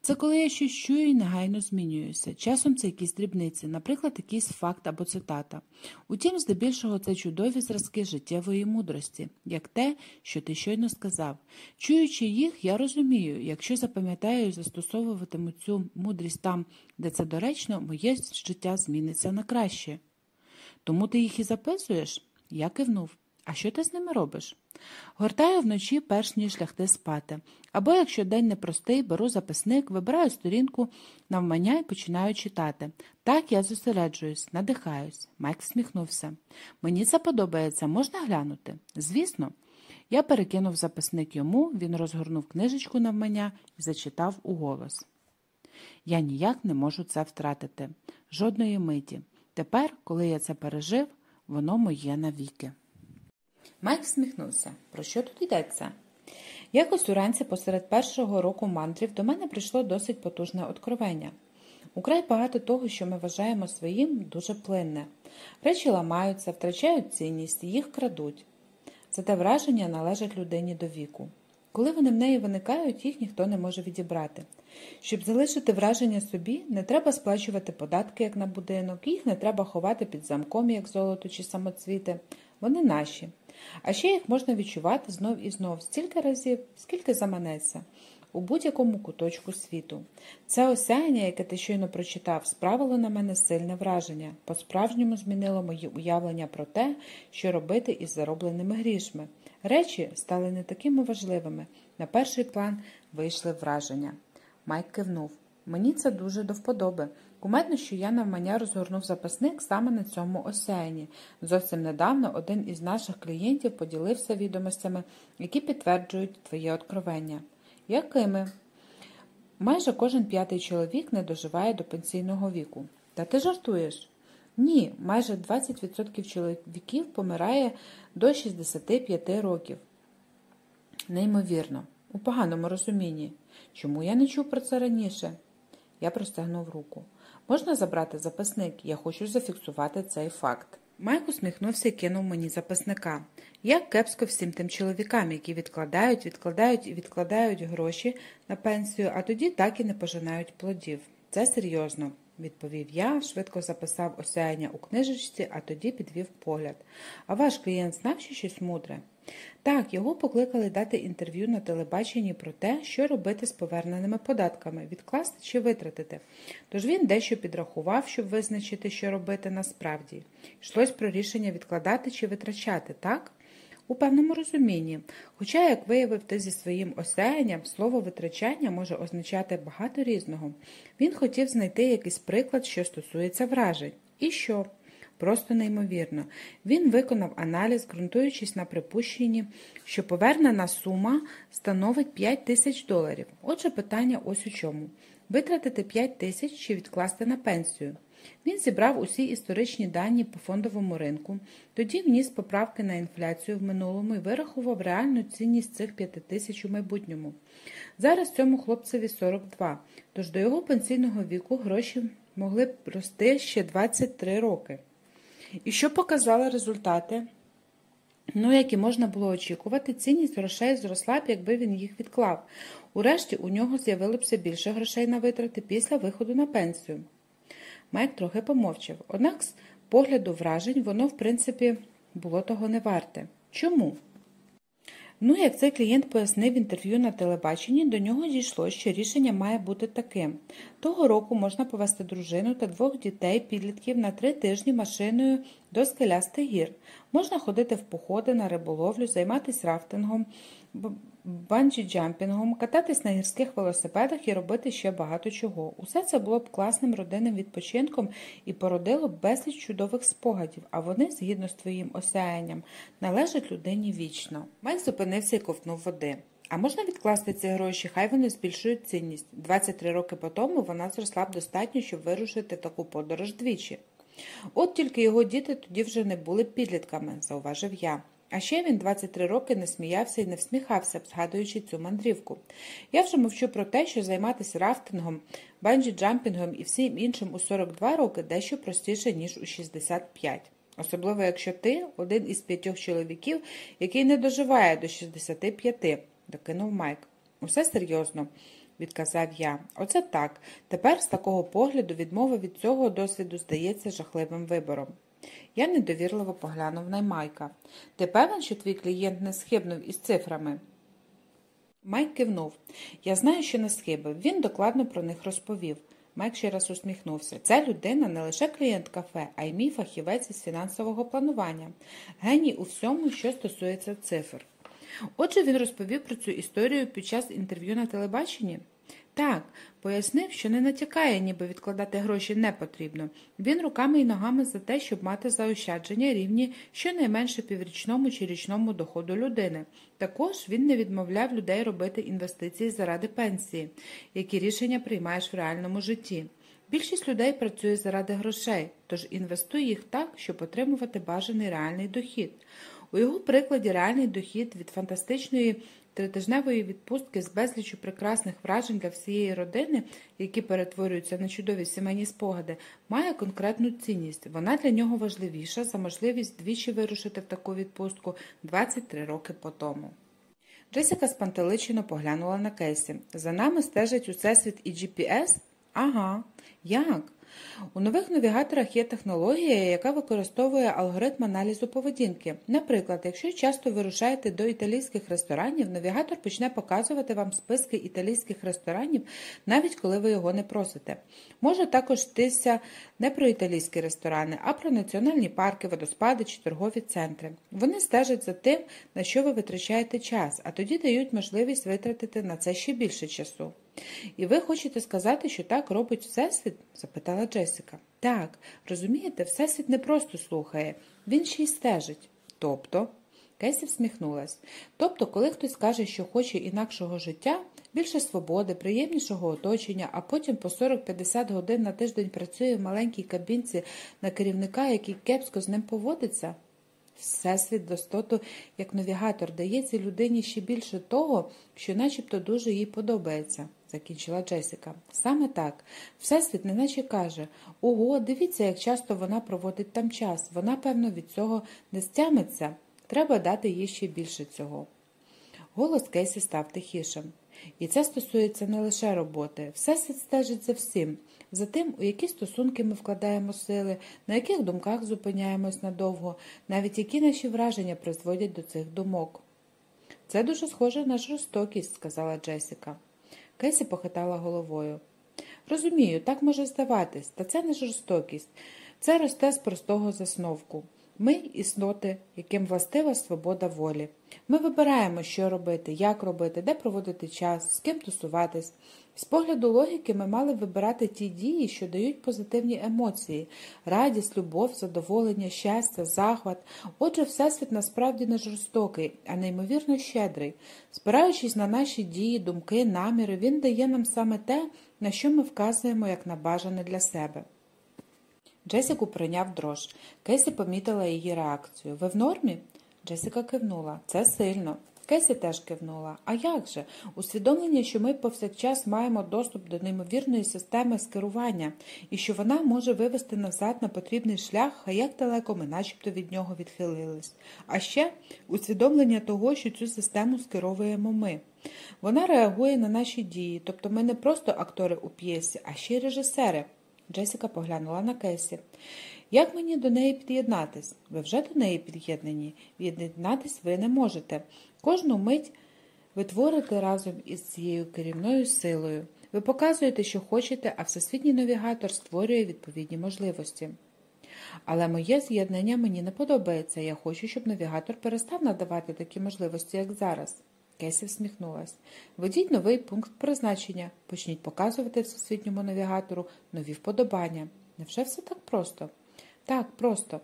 Це коли я щось чую і негайно змінююся. Часом це якісь дрібниці, наприклад, якийсь факт або цитата. Утім, здебільшого це чудові зразки життєвої мудрості, як те, що ти щойно сказав. Чуючи їх, я розумію, якщо запам'ятаю і застосовуватиму цю мудрість там, де це доречно, моє життя зміниться на краще. Тому ти їх і записуєш? Я кивнув. А що ти з ними робиш? Гортаю вночі, перш ніж лягти спати. Або, якщо день непростий, беру записник, вибираю сторінку навмання і починаю читати. Так я зосереджуюсь, надихаюсь. Майк всміхнувся. Мені це подобається, можна глянути? Звісно. Я перекинув записник йому, він розгорнув книжечку навмання і зачитав уголос. Я ніяк не можу це втратити. Жодної миті. Тепер, коли я це пережив, воно моє навіки. Майк всміхнувся. Про що тут йдеться? Якось уранці посеред першого року мандрів до мене прийшло досить потужне откровення. Украй багато того, що ми вважаємо своїм, дуже плинне. Речі ламаються, втрачають цінність, їх крадуть. Це те враження належить людині до віку. Коли вони в неї виникають, їх ніхто не може відібрати. Щоб залишити враження собі, не треба сплачувати податки, як на будинок, їх не треба ховати під замком, як золото чи самоцвіти. Вони наші. А ще їх можна відчувати знов і знов стільки разів, скільки заманеться. у будь-якому куточку світу. Це осяяння, яке ти щойно прочитав, справило на мене сильне враження, по-справжньому змінило мої уявлення про те, що робити із заробленими грішми. Речі стали не такими важливими. На перший план вийшли враження. Майк кивнув. Мені це дуже до вподоби. Кумедно, що я навмання розгорнув записник саме на цьому осяянні. Зовсім недавно один із наших клієнтів поділився відомостями, які підтверджують твоє откровення. Якими? Майже кожен п'ятий чоловік не доживає до пенсійного віку. Та ти жартуєш? Ні, майже 20% чоловіків помирає до 65 років. Неймовірно, у поганому розумінні. Чому я не чув про це раніше? Я простягнув руку. Можна забрати записник? Я хочу зафіксувати цей факт. Майк усміхнувся і кинув мені записника. Як кепсько всім тим чоловікам, які відкладають, відкладають і відкладають гроші на пенсію, а тоді так і не пожинають плодів. Це серйозно, відповів я, швидко записав осяяння у книжечці, а тоді підвів погляд. А ваш клієнт знав що щось мудре? Так, його покликали дати інтерв'ю на телебаченні про те, що робити з поверненими податками, відкласти чи витратити. Тож він дещо підрахував, щоб визначити, що робити насправді. Йшлось про рішення відкладати чи витрачати, так? У певному розумінні. Хоча, як виявив ти зі своїм осяянням, слово витрачання може означати багато різного. Він хотів знайти якийсь приклад, що стосується вражень. І що? Просто неймовірно. Він виконав аналіз, ґрунтуючись на припущенні, що повернена сума становить 5 тисяч доларів. Отже, питання ось у чому: витратити 5 тисяч чи відкласти на пенсію. Він зібрав усі історичні дані по фондовому ринку, тоді вніс поправки на інфляцію в минулому і вирахував реальну цінність цих 5 тисяч у майбутньому. Зараз цьому хлопцеві 42, тож до його пенсійного віку гроші могли б рости ще 23 роки. І що показали результати? Ну, як і можна було очікувати, цінність грошей зросла б, якби він їх відклав. Урешті у нього з'явилося більше грошей на витрати після виходу на пенсію. Майк трохи помовчав, однак з погляду вражень воно, в принципі, було того не варте. Чому? Ну, як цей клієнт пояснив інтерв'ю на телебаченні, до нього дійшло, що рішення має бути таким. Того року можна повести дружину та двох дітей, підлітків на три тижні машиною до скелястих гір. Можна ходити в походи на риболовлю, займатися рафтингом, банджі-джампінгом, кататись на гірських велосипедах і робити ще багато чого. Усе це було б класним родинним відпочинком і породило б безліч чудових спогадів, а вони, згідно з твоїм осяянням, належать людині вічно. Майк зупинився і ковтнув води. А можна відкласти ці гроші, хай вони збільшують цінність. 23 роки по тому вона зросла б достатньо, щоб вирушити таку подорож двічі. От тільки його діти тоді вже не були підлітками, зауважив я. А ще він 23 роки не сміявся і не всміхався, згадуючи цю мандрівку. Я вже мовчу про те, що займатися рафтингом, банджі-джампінгом і всім іншим у 42 роки дещо простіше, ніж у 65. Особливо, якщо ти один із п'ятьох чоловіків, який не доживає до 65, докинув Майк. Усе серйозно, відказав я. Оце так. Тепер з такого погляду відмова від цього досвіду здається жахливим вибором. Я недовірливо поглянув на Майка. Ти певен, що твій клієнт не схибнув із цифрами? Майк кивнув. Я знаю, що не схибив. Він докладно про них розповів. Майк ще раз усміхнувся. Ця людина не лише клієнт кафе, а й мій фахівець із фінансового планування. Геній у всьому, що стосується цифр. Отже, він розповів про цю історію під час інтерв'ю на телебаченні. Так, пояснив, що не натякає, ніби відкладати гроші не потрібно. Він руками і ногами за те, щоб мати заощадження рівні щонайменше піврічному чи річному доходу людини. Також він не відмовляв людей робити інвестиції заради пенсії, які рішення приймаєш в реальному житті. Більшість людей працює заради грошей, тож інвестуй їх так, щоб отримувати бажаний реальний дохід. У його прикладі реальний дохід від фантастичної тритижневої відпустки з безлічю прекрасних вражень для всієї родини, які перетворюються на чудові сімейні спогади, має конкретну цінність. Вона для нього важливіша за можливість двічі вирушити в таку відпустку 23 роки по тому. Джесіка спантеличено поглянула на Кейсі. За нами стежить усесвіт і GPS? Ага. Як? У нових навігаторах є технологія, яка використовує алгоритм аналізу поведінки. Наприклад, якщо часто вирушаєте до італійських ресторанів, навігатор почне показувати вам списки італійських ресторанів, навіть коли ви його не просите. Може також йтися не про італійські ресторани, а про національні парки, водоспади чи торгові центри. Вони стежать за тим, на що ви витрачаєте час, а тоді дають можливість витратити на це ще більше часу. І ви хочете сказати, що так робить Всесвіт? запитала Джесіка. Так, розумієте, Всесвіт не просто слухає, він ще й стежить. Тобто, Кесі всміхнулась. Тобто, коли хтось каже, що хоче інакшого життя, більше свободи, приємнішого оточення, а потім по 40-50 годин на тиждень працює в маленькій кабінці на керівника, який кепсько з ним поводиться. Всесвіт достоту, як навігатор, дає цій людині ще більше того, що начебто дуже їй подобається, закінчила Джесіка. Саме так. Всесвіт неначе каже Ого, дивіться, як часто вона проводить там час. Вона, певно, від цього не стямиться. Треба дати їй ще більше цього. Голос Кейсі став тихішим. І це стосується не лише роботи. Всесвіт стежить за всім, за тим, у які стосунки ми вкладаємо сили, на яких думках зупиняємось надовго, навіть які наші враження призводять до цих думок. Це дуже схоже на жорстокість, сказала Джесіка. Кесі похитала головою. Розумію, так може здаватись, та це не жорстокість. Це росте з простого засновку. Ми істоти, яким властива свобода волі. Ми вибираємо, що робити, як робити, де проводити час, з ким тусуватись. З погляду логіки ми мали вибирати ті дії, що дають позитивні емоції, радість, любов, задоволення, щастя, захват. Отже, Всесвіт насправді не жорстокий, а неймовірно щедрий. Спираючись на наші дії, думки, наміри, він дає нам саме те, на що ми вказуємо як на бажане для себе. Джесіку прийняв дрож. Кесі помітила її реакцію. Ви в нормі? Джесіка кивнула. Це сильно. Кесі теж кивнула. А як же? Усвідомлення, що ми повсякчас маємо доступ до неймовірної системи скерування і що вона може вивести назад на потрібний шлях, а як далеко ми начебто від нього відхилились. А ще усвідомлення того, що цю систему скеровуємо ми. Вона реагує на наші дії, тобто ми не просто актори у п'єсі, а ще й режисери. Джесіка поглянула на Кесі. Як мені до неї під'єднатись? Ви вже до неї під'єднані? Від'єднатись ви не можете. Кожну мить ви творите разом із цією керівною силою. Ви показуєте, що хочете, а всесвітній навігатор створює відповідні можливості. Але моє з'єднання мені не подобається. Я хочу, щоб навігатор перестав надавати такі можливості, як зараз. Кесі всміхнулась. Введіть новий пункт призначення. Почніть показувати всесвітньому навігатору нові вподобання. Невже все так просто? Так, просто.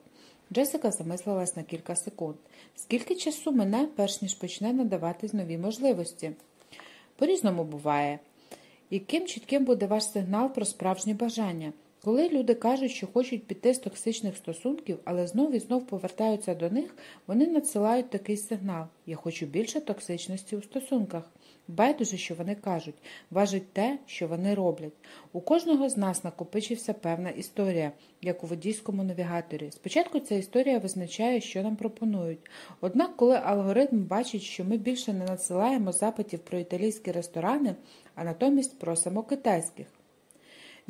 Джесика замислилась на кілька секунд. Скільки часу мене, перш ніж почне надаватись нові можливості? По різному буває. Яким чітким буде ваш сигнал про справжнє бажання? Коли люди кажуть, що хочуть піти з токсичних стосунків, але знов і знов повертаються до них, вони надсилають такий сигнал Я хочу більше токсичності у стосунках. Байдуже, що вони кажуть, важить те, що вони роблять. У кожного з нас накопичився певна історія, як у водійському навігаторі. Спочатку ця історія визначає, що нам пропонують. Однак, коли алгоритм бачить, що ми більше не надсилаємо запитів про італійські ресторани, а натомість просимо китайських.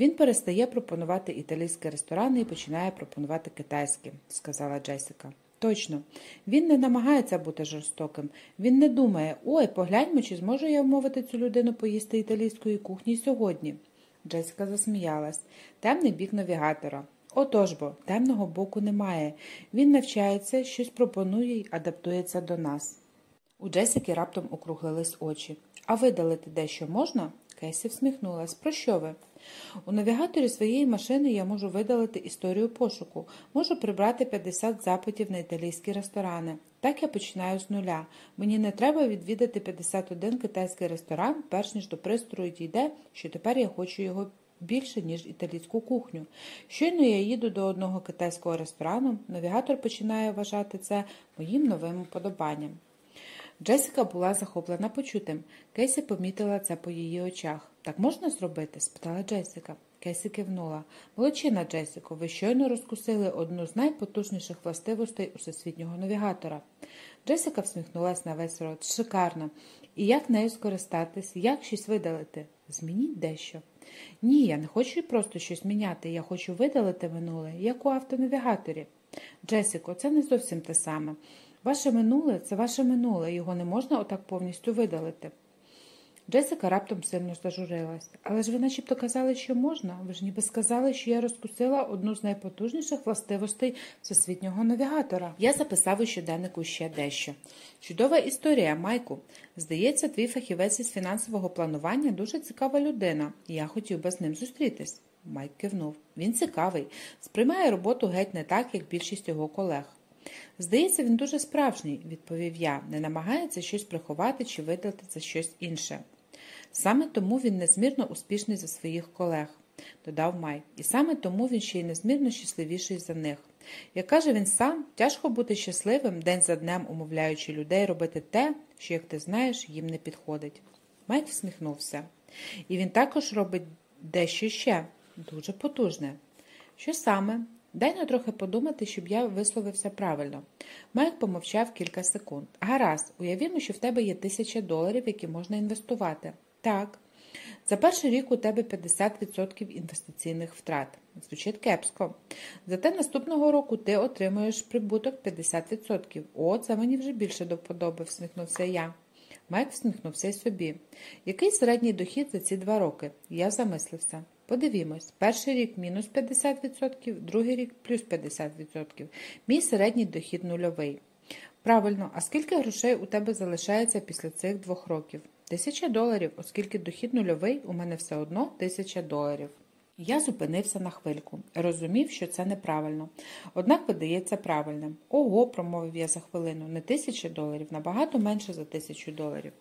Він перестає пропонувати італійські ресторани і починає пропонувати китайські, сказала Джесіка. Точно, він не намагається бути жорстоким. Він не думає, ой, погляньмо, чи зможу я вмовити цю людину поїсти італійської кухні сьогодні. Джесіка засміялась. Темний бік навігатора. Отож бо, темного боку немає. Він навчається, щось пропонує й адаптується до нас. У Джесіки раптом округлились очі. А видалити дещо можна? Кесі всміхнулась. Про що ви? У навігаторі своєї машини я можу видалити історію пошуку, можу прибрати 50 запитів на італійські ресторани. Так я починаю з нуля. Мені не треба відвідати 51 китайський ресторан, перш ніж до пристрою дійде, що тепер я хочу його більше, ніж італійську кухню. Щойно я їду до одного китайського ресторану, навігатор починає вважати це моїм новим уподобанням. Джесіка була захоплена почутим. Кейсі помітила це по її очах. Так можна зробити? спитала Джесіка. Кейсі кивнула. Молодчина, Джесіко, ви щойно розкусили одну з найпотужніших властивостей усесвітнього навігатора. Джесіка всміхнулася на весь рот. Шикарно. І як нею скористатись, як щось видалити? Змініть дещо. Ні, я не хочу просто щось міняти, я хочу видалити минуле, як у автонавігаторі. Джесіко, це не зовсім те саме. Ваше минуле це ваше минуле, його не можна отак повністю видалити. Джесіка раптом сильно зажурилась. Але ж ви начебто казали, що можна. Ви ж ніби сказали, що я розкусила одну з найпотужніших властивостей всесвітнього навігатора. Я записав у щоденнику ще дещо. Чудова історія, Майку. Здається, твій фахівець із фінансового планування дуже цікава людина, я хотів би з ним зустрітись. Майк кивнув. Він цікавий, сприймає роботу геть не так, як більшість його колег. Здається, він дуже справжній, відповів я, не намагається щось приховати чи видати за щось інше. Саме тому він незмірно успішний за своїх колег, додав Майк, і саме тому він ще й незмірно щасливіший за них. Як каже він сам, тяжко бути щасливим день за днем, умовляючи людей робити те, що, як ти знаєш, їм не підходить. Майк всміхнувся. І він також робить дещо ще дуже потужне. Що саме? Дай на трохи подумати, щоб я висловився правильно. Майк помовчав кілька секунд. Гаразд, уявімо, що в тебе є тисяча доларів, які можна інвестувати. Так. За перший рік у тебе 50% інвестиційних втрат. Звучить кепсько. Зате наступного року ти отримуєш прибуток 50%. О, це мені вже більше до вподоби, всміхнувся я. Майк всміхнувся й собі. Який середній дохід за ці два роки? Я замислився. Подивімось, перший рік мінус 50%, другий рік плюс 50%. Мій середній дохід нульовий. Правильно, а скільки грошей у тебе залишається після цих двох років? Тисяча доларів, оскільки дохід нульовий, у мене все одно тисяча доларів. Я зупинився на хвильку, розумів, що це неправильно. Однак видається правильним. Ого, промовив я за хвилину, не тисяча доларів, набагато менше за тисячу доларів.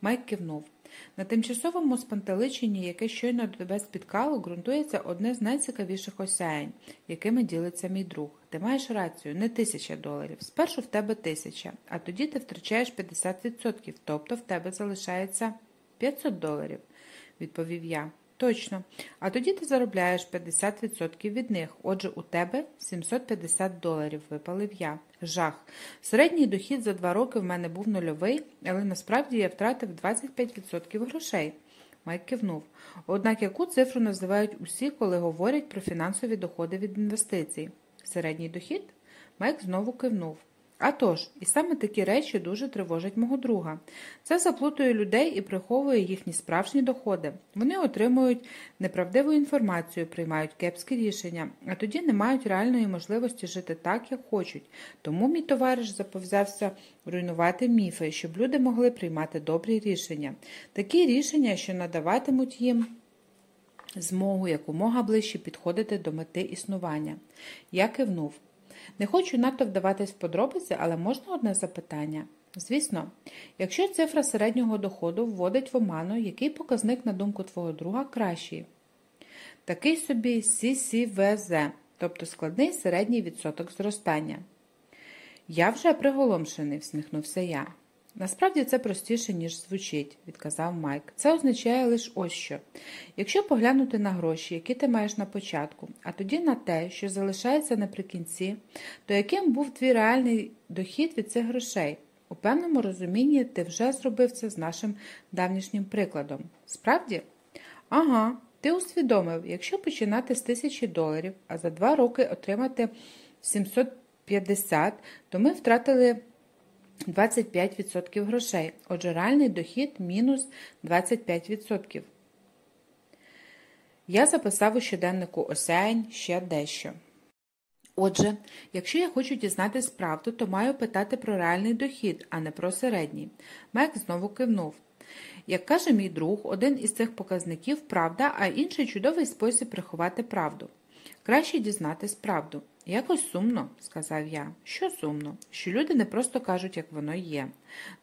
Майк кивнув. На тимчасовому спантеличенні, яке щойно до тебе спіткало, ґрунтується одне з найцікавіших осяянь, якими ділиться мій друг. Ти маєш рацію, не тисяча доларів. Спершу в тебе тисяча, а тоді ти втрачаєш 50%, тобто в тебе залишається 500 доларів, відповів я. Точно. А тоді ти заробляєш 50% від них. Отже, у тебе 750 доларів, випалив я. Жах. Середній дохід за два роки в мене був нульовий, але насправді я втратив 25% грошей. Майк кивнув. Однак яку цифру називають усі, коли говорять про фінансові доходи від інвестицій? Середній дохід? Майк знову кивнув. А тож, і саме такі речі дуже тривожать мого друга. Це заплутує людей і приховує їхні справжні доходи. Вони отримують неправдиву інформацію, приймають кепські рішення, а тоді не мають реальної можливості жити так, як хочуть. Тому мій товариш заповзявся руйнувати міфи, щоб люди могли приймати добрі рішення. Такі рішення, що надаватимуть їм. Змогу якомога ближче підходити до мети існування. Я кивнув. Не хочу надто вдаватись в подробиці, але можна одне запитання? Звісно, якщо цифра середнього доходу вводить в оману, який показник, на думку твого друга, кращий? Такий собі CCVZ, тобто складний середній відсоток зростання. Я вже приголомшений, всміхнувся я. Насправді це простіше, ніж звучить, відказав Майк. Це означає лише ось що. Якщо поглянути на гроші, які ти маєш на початку, а тоді на те, що залишається наприкінці, то яким був твій реальний дохід від цих грошей? У певному розумінні ти вже зробив це з нашим давнішнім прикладом. Справді? Ага, ти усвідомив, якщо починати з тисячі доларів, а за два роки отримати 750, то ми втратили. 25% грошей. Отже, реальний дохід мінус 25%. Я записав у щоденнику осяянь ще дещо. Отже, якщо я хочу дізнатись правду, то маю питати про реальний дохід, а не про середній. Мек знову кивнув. Як каже мій друг, один із цих показників правда, а інший чудовий спосіб приховати правду. Краще дізнатись правду. Якось сумно, сказав я. Що сумно? Що люди не просто кажуть, як воно є.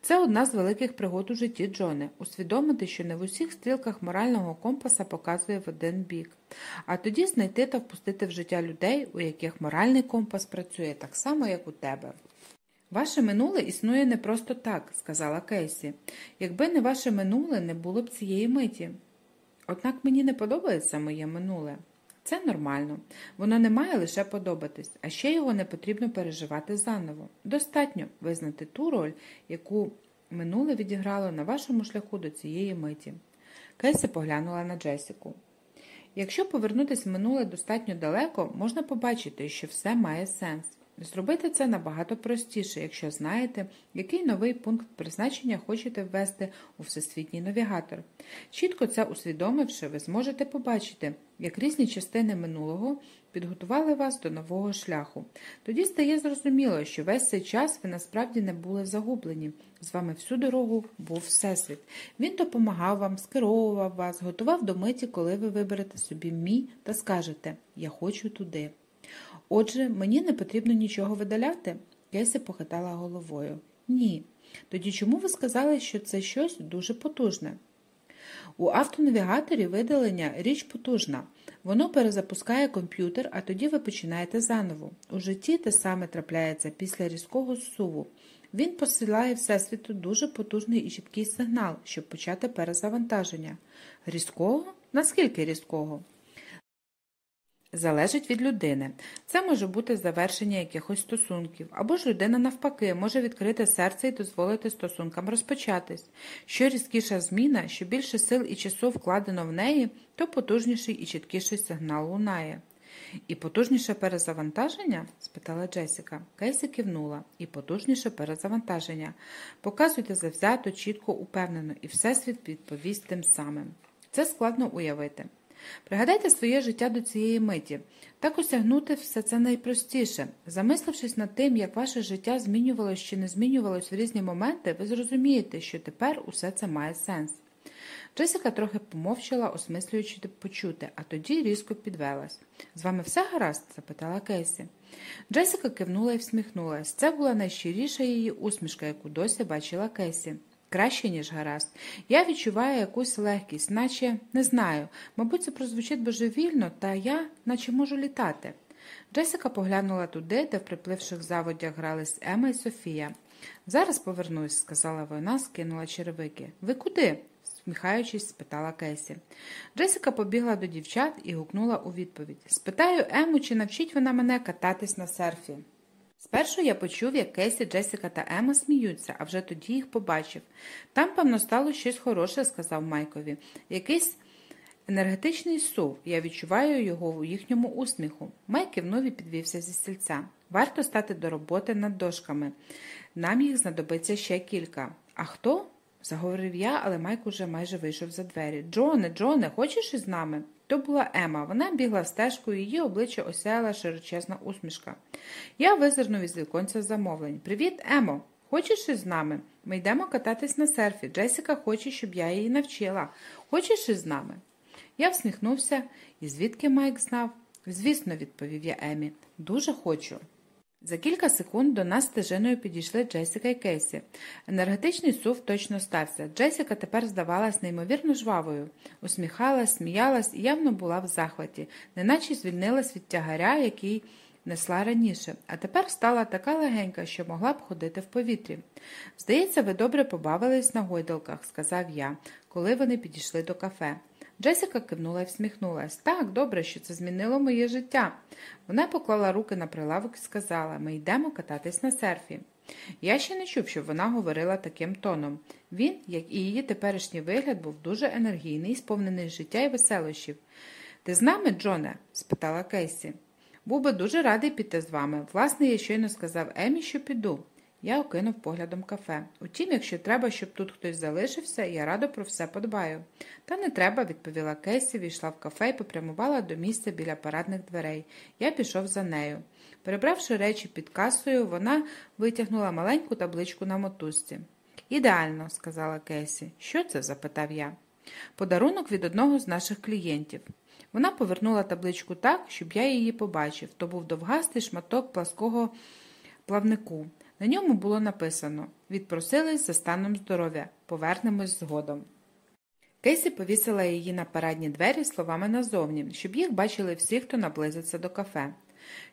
Це одна з великих пригод у житті Джоне усвідомити, що не в усіх стрілках морального компаса показує в один бік, а тоді знайти та впустити в життя людей, у яких моральний компас працює так само, як у тебе. Ваше минуле існує не просто так, сказала Кейсі. Якби не ваше минуле, не було б цієї миті. Однак мені не подобається моє минуле. Це нормально, воно не має лише подобатись, а ще його не потрібно переживати заново. Достатньо визнати ту роль, яку минуле відіграло на вашому шляху до цієї миті. Кейсі поглянула на Джесіку. Якщо повернутися в минуле достатньо далеко, можна побачити, що все має сенс. Зробити це набагато простіше, якщо знаєте, який новий пункт призначення хочете ввести у всесвітній навігатор. Чітко це усвідомивши, ви зможете побачити, як різні частини минулого підготували вас до нового шляху. Тоді стає зрозуміло, що весь цей час ви насправді не були загублені. З вами всю дорогу був Всесвіт. Він допомагав вам, скеровував вас, готував до миті, коли ви виберете собі мій та скажете Я хочу туди. Отже, мені не потрібно нічого видаляти? Кейсі похитала головою. Ні. Тоді чому ви сказали, що це щось дуже потужне? У автонавігаторі видалення річ потужна. Воно перезапускає комп'ютер, а тоді ви починаєте заново. У житті те саме трапляється після різкого зсуву. Він посилає Всесвіту дуже потужний і чіткий сигнал, щоб почати перезавантаження. Різкого? Наскільки різкого? Залежить від людини. Це може бути завершення якихось стосунків, або ж людина, навпаки, може відкрити серце і дозволити стосункам розпочатись. Що різкіша зміна, що більше сил і часу вкладено в неї, то потужніший і чіткіший сигнал лунає. І потужніше перезавантаження? спитала Джесіка. Кейсі кивнула. І потужніше перезавантаження. Показуйте завзято, чітко, упевнено, і Всесвіт відповість тим самим. Це складно уявити. Пригадайте своє життя до цієї миті. Так осягнути все це найпростіше. Замислившись над тим, як ваше життя змінювалось чи не змінювалось в різні моменти, ви зрозумієте, що тепер усе це має сенс. Джесіка трохи помовчала, осмислюючи почути, а тоді різко підвелась. З вами все гаразд? запитала Кейсі. Джесіка кивнула і всміхнулась. Це була найщиріша її усмішка, яку досі бачила Кейсі. Краще, ніж гаразд. Я відчуваю якусь легкість, наче не знаю. Мабуть, це прозвучить божевільно, та я наче можу літати. Джесіка поглянула туди, де в припливших заводях грались Ема і Софія. Зараз повернусь, сказала вона, скинула черевики. Ви куди? сміхаючись, спитала Кесі. Джесіка побігла до дівчат і гукнула у відповідь Спитаю Ему, чи навчить вона мене кататись на серфі. Спершу я почув, як Кейсі, Джесіка та Ема сміються, а вже тоді їх побачив. Там, певно, стало щось хороше, сказав Майкові. Якийсь енергетичний сув. Я відчуваю його у їхньому усміху. Майк кивнув і підвівся зі стільця. Варто стати до роботи над дошками. Нам їх знадобиться ще кілька. А хто? заговорив я, але Майк уже майже вийшов за двері. Джоне, Джоне, хочеш із нами? То була Ема. Вона бігла стежкою, її обличчя осяяла широчезна усмішка. Я визирнув із віконця замовлень. Привіт, Емо! Хочеш із нами? Ми йдемо кататись на серфі. Джесіка хоче, щоб я її навчила. Хочеш із нами? Я всміхнувся, і звідки Майк знав? Звісно, відповів я Емі. Дуже хочу. За кілька секунд до нас стежиною підійшли Джесіка і Кейсі. Енергетичний сув точно стався. Джесіка тепер здавалась неймовірно жвавою, усміхалась, сміялась і явно була в захваті, неначе звільнилась від тягаря, який несла раніше, а тепер стала така легенька, що могла б ходити в повітрі. Здається, ви добре побавились на гойдалках, сказав я, коли вони підійшли до кафе. Джесіка кивнула і всміхнулась. Так, добре, що це змінило моє життя. Вона поклала руки на прилавок і сказала ми йдемо кататись на серфі. Я ще не чув, щоб вона говорила таким тоном. Він, як і її теперішній вигляд, був дуже енергійний, сповнений життя і веселощів. Ти з нами, Джоне? спитала Кейсі. Був би дуже радий піти з вами. Власне, я щойно сказав Емі, що піду. Я окинув поглядом кафе. Утім, якщо треба, щоб тут хтось залишився, я радо про все подбаю. Та не треба, відповіла Кейсі, війшла в кафе і попрямувала до місця біля парадних дверей. Я пішов за нею. Перебравши речі під касою, вона витягнула маленьку табличку на мотузці. Ідеально, сказала Кейсі. Що це? запитав я. Подарунок від одного з наших клієнтів. Вона повернула табличку так, щоб я її побачив. То був довгастий шматок плаского плавнику. На ньому було написано Відпросились за станом здоров'я, повернемось згодом. Кейсі повісила її на парадні двері словами назовні, щоб їх бачили всі, хто наблизиться до кафе.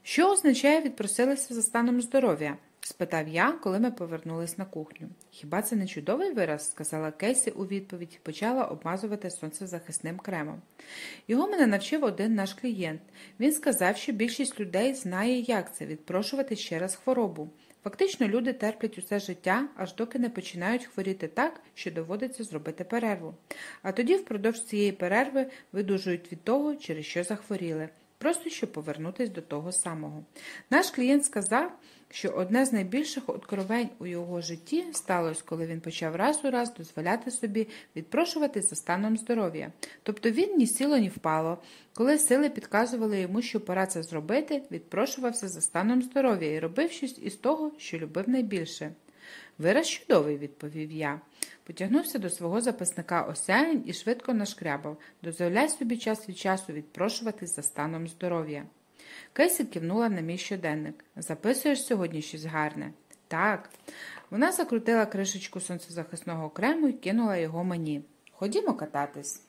Що означає відпросилися за станом здоров'я? спитав я, коли ми повернулись на кухню. Хіба це не чудовий вираз? сказала Кейсі у відповідь і почала обмазувати сонцезахисним кремом. Його мене навчив один наш клієнт. Він сказав, що більшість людей знає, як це відпрошувати ще раз хворобу. Фактично, люди терплять усе життя, аж доки не починають хворіти так, що доводиться зробити перерву. А тоді, впродовж цієї перерви, видужують від того, через що захворіли, просто щоб повернутися до того самого. Наш клієнт сказав, що одне з найбільших откровень у його житті сталося, коли він почав раз у раз дозволяти собі відпрошувати за станом здоров'я. Тобто він ні сіло, ні впало. Коли сили підказували йому, що пора це зробити, відпрошувався за станом здоров'я і робив щось із того, що любив найбільше. Вираз чудовий, відповів я. Потягнувся до свого записника осяянь і швидко нашкрябав дозволяй собі час від часу відпрошуватись за станом здоров'я. Кейсі кивнула на мій щоденник. Записуєш сьогодні щось гарне? Так. Вона закрутила кришечку сонцезахисного крему і кинула його мені. Ходімо кататись.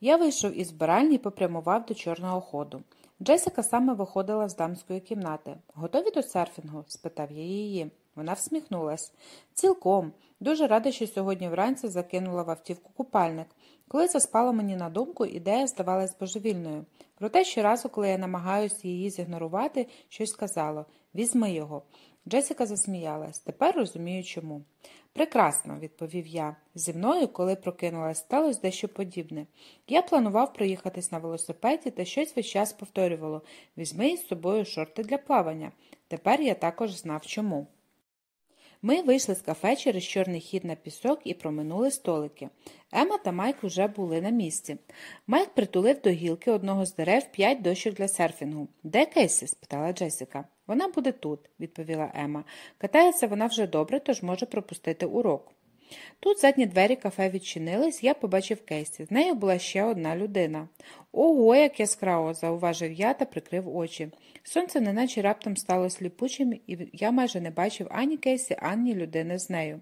Я вийшов із збиральні і попрямував до чорного ходу. Джесіка саме виходила з дамської кімнати. Готові до серфінгу? спитав я її. Вона всміхнулась. Цілком. Дуже рада, що сьогодні вранці закинула в автівку купальник. Коли це спало мені на думку, ідея здавалась божевільною. Проте щоразу, коли я намагаюся її зігнорувати, щось сказало візьми його. Джесіка засміялась. Тепер розумію чому. Прекрасно, відповів я. Зі мною, коли прокинулась, сталося дещо подібне. Я планував проїхатись на велосипеді та щось весь час повторювало візьми із собою шорти для плавання. Тепер я також знав чому. Ми вийшли з кафе через чорний хід на пісок і проминули столики. Ема та Майк уже були на місці. Майк притулив до гілки одного з дерев п'ять дощок для серфінгу. Де Кейсі? спитала Джесіка. Вона буде тут, відповіла Ема. Катається вона вже добре, тож може пропустити урок. Тут задні двері кафе відчинились, я побачив Кейсі. З нею була ще одна людина. Ого, як яскраво, зауважив я та прикрив очі. Сонце неначе раптом стало сліпучим, і я майже не бачив ані Кейсі, ані людини з нею.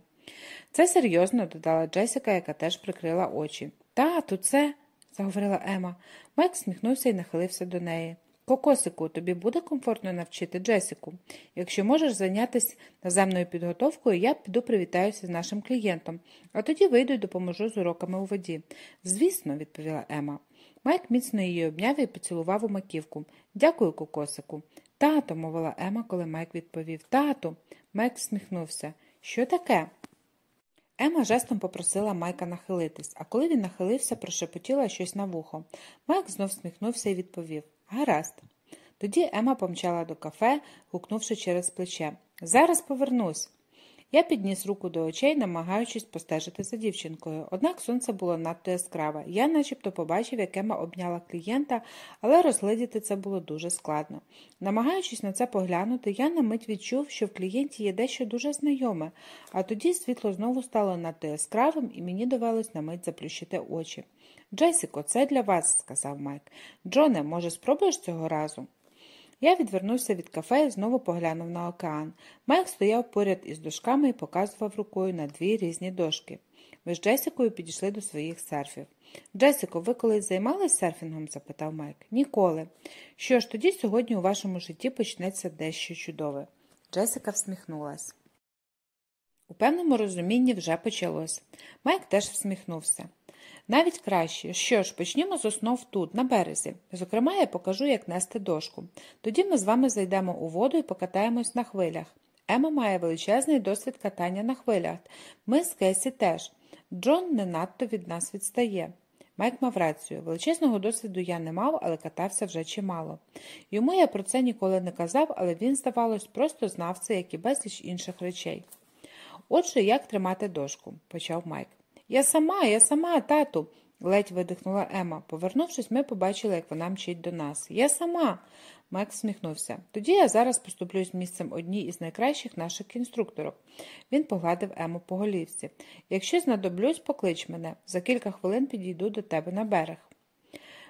Це серйозно, додала Джесіка, яка теж прикрила очі. Тату, це, заговорила Ема. Майк сміхнувся і нахилився до неї. Кокосику, тобі буде комфортно навчити Джесіку. Якщо можеш зайнятися наземною підготовкою, я піду привітаюся з нашим клієнтом, а тоді вийду і допоможу з уроками у воді. Звісно, відповіла Ема. Майк міцно її обняв і поцілував у маківку. Дякую, кокосику. Тато, мовила Ема, коли Майк відповів. Тату. Майк всміхнувся. Що таке? Ема жестом попросила Майка нахилитись, а коли він нахилився, прошепотіла щось на вухо. Майк знов сміхнувся і відповів Гаразд. Тоді Ема помчала до кафе, гукнувши через плече. Зараз повернусь. Я підніс руку до очей, намагаючись постежити за дівчинкою. Однак сонце було надто яскраве. Я начебто побачив, як Ема обняла клієнта, але розглядіти це було дуже складно. Намагаючись на це поглянути, я на мить відчув, що в клієнті є дещо дуже знайоме, а тоді світло знову стало надто яскравим, і мені довелось на мить заплющити очі. Джесіко, це для вас, сказав Майк. Джоне, може, спробуєш цього разу? Я відвернувся від кафе і знову поглянув на океан. Майк стояв поряд із дошками і показував рукою на дві різні дошки. Ви з Джесікою підійшли до своїх серфів. Джесіко, ви колись займалися серфінгом? запитав Майк. Ніколи. Що ж, тоді сьогодні у вашому житті почнеться дещо чудове. Джесіка всміхнулась. У певному розумінні вже почалось. Майк теж всміхнувся. Навіть краще. Що ж, почнімо з основ тут, на березі. Зокрема, я покажу, як нести дошку. Тоді ми з вами зайдемо у воду і покатаємось на хвилях. Ема має величезний досвід катання на хвилях. Ми з Кесі теж. Джон не надто від нас відстає. Майк мав рацію. Величезного досвіду я не мав, але катався вже чимало. Йому я про це ніколи не казав, але він, здавалось, просто знав це, як і безліч інших речей. Отже, як тримати дошку, почав Майк. Я сама, я сама, тату, ледь видихнула Ема. Повернувшись, ми побачили, як вона мчить до нас. Я сама. Майк всміхнувся. Тоді я зараз поступлюсь місцем одній із найкращих наших інструкторок. Він погладив Ему по голівці. Якщо знадоблюсь, поклич мене. За кілька хвилин підійду до тебе на берег.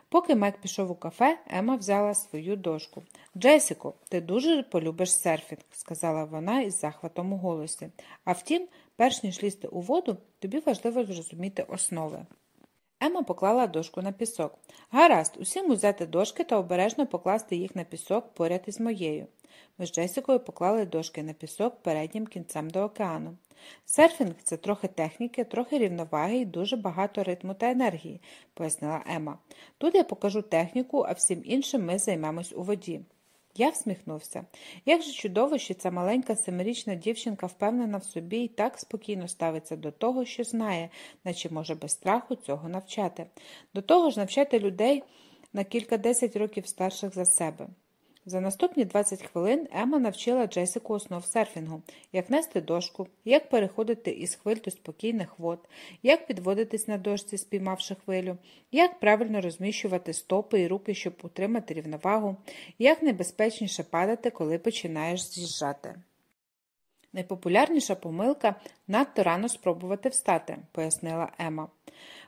Поки Мек пішов у кафе, Ема взяла свою дошку. Джесіко, ти дуже полюбиш серфінг, сказала вона із захватом у голосі. А втім, перш ніж лізти у воду, тобі важливо зрозуміти основи. Ема поклала дошку на пісок. Гаразд, усім узяти дошки та обережно покласти їх на пісок поряд із моєю. Ми з Джесікою поклали дошки на пісок переднім кінцем до океану. Серфінг це трохи техніки, трохи рівноваги і дуже багато ритму та енергії, пояснила Ема. Тут я покажу техніку, а всім іншим ми займемось у воді. Я всміхнувся. Як же чудово, що ця маленька семирічна дівчинка впевнена в собі і так спокійно ставиться до того, що знає, наче може без страху цього навчати. До того ж, навчати людей на кілька десять років старших за себе. За наступні 20 хвилин Ема навчила Джесіку основ серфінгу, як нести дошку, як переходити із хвиль до спокійних вод, як підводитись на дошці, спіймавши хвилю, як правильно розміщувати стопи і руки, щоб утримати рівновагу, як небезпечніше падати, коли починаєш з'їжджати. Найпопулярніша помилка надто рано спробувати встати, пояснила Ема.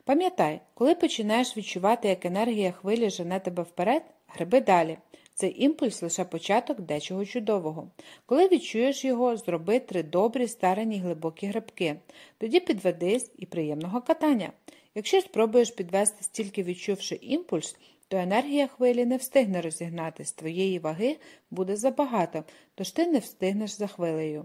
Пам'ятай, коли починаєш відчувати, як енергія хвилі жене тебе вперед, гриби далі. Цей імпульс лише початок дечого чудового. Коли відчуєш його, зроби три добрі, старані глибокі грибки. Тоді підведись і приємного катання. Якщо спробуєш підвести стільки відчувши імпульс, то енергія хвилі не встигне розігнатись, твоєї ваги буде забагато, тож ти не встигнеш за хвилею.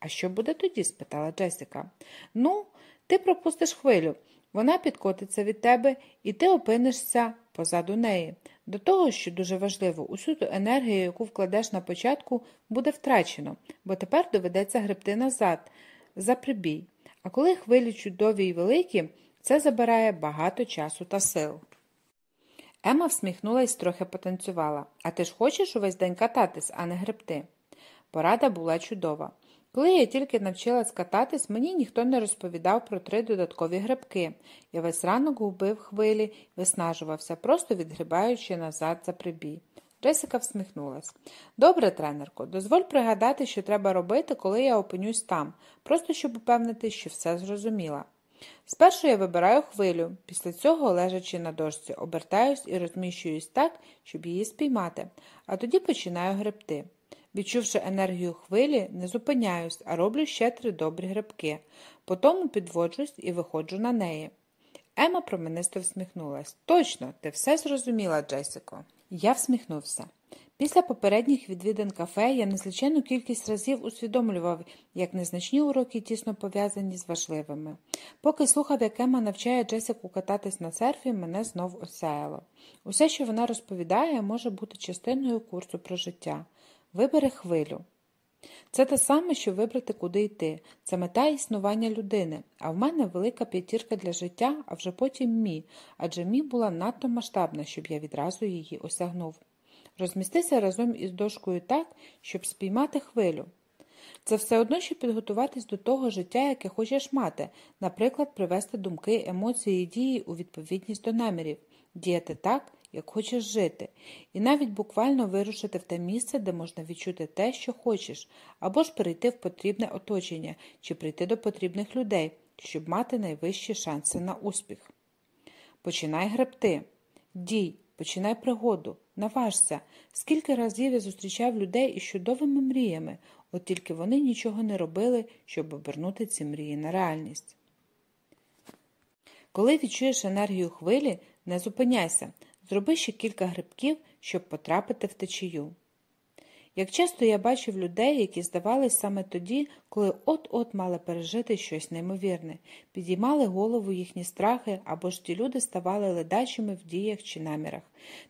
А що буде тоді? спитала Джесіка. Ну, ти пропустиш хвилю. Вона підкотиться від тебе, і ти опинишся позаду неї. До того, що дуже важливо, усю ту енергію, яку вкладеш на початку, буде втрачено, бо тепер доведеться гребти назад, за прибій. А коли хвилі чудові й великі, це забирає багато часу та сил. Ема всміхнулась і трохи потанцювала. А ти ж хочеш увесь день кататись, а не гребти? Порада була чудова. Коли я тільки навчилась кататись, мені ніхто не розповідав про три додаткові грибки. Я весь ранок губив хвилі виснажувався, просто відгрібаючи назад за прибій. Джесіка всміхнулась. Добре, тренерко, дозволь пригадати, що треба робити, коли я опинюсь там, просто щоб упевнити, що все зрозуміла. Спершу я вибираю хвилю, після цього, лежачи на дошці, обертаюсь і розміщуюсь так, щоб її спіймати, а тоді починаю гребти. Відчувши енергію хвилі, не зупиняюсь, а роблю ще три добрі грибки. Потім підводжусь і виходжу на неї. Ема променисто всміхнулась. Точно, ти все зрозуміла, Джесіко. Я всміхнувся. Після попередніх відвідин кафе я незліченну кількість разів усвідомлював, як незначні уроки тісно пов'язані з важливими. Поки слухав, як Ема навчає Джесіку кататись на серфі, мене знов осяяло. Усе, що вона розповідає, може бути частиною курсу про життя. Вибери хвилю. Це те саме, що вибрати, куди йти. Це мета існування людини, а в мене велика п'ятірка для життя, а вже потім мі, адже мі була надто масштабна, щоб я відразу її осягнув. Розмістися разом із дошкою так, щоб спіймати хвилю. Це все одно, щоб підготуватись до того життя, яке хочеш мати, наприклад, привести думки, емоції і дії у відповідність до намірів, діяти так, як хочеш жити, і навіть буквально вирушити в те місце, де можна відчути те, що хочеш, або ж перейти в потрібне оточення чи прийти до потрібних людей, щоб мати найвищі шанси на успіх. Починай гребти, дій, починай пригоду, наважся. Скільки разів я зустрічав людей із чудовими мріями, от тільки вони нічого не робили, щоб обернути ці мрії на реальність. Коли відчуєш енергію хвилі, не зупиняйся, Зроби ще кілька грибків, щоб потрапити в течію. Як часто я бачив людей, які здавались саме тоді, коли от-от мали пережити щось неймовірне, підіймали голову їхні страхи або ж ті люди ставали ледачими в діях чи намірах.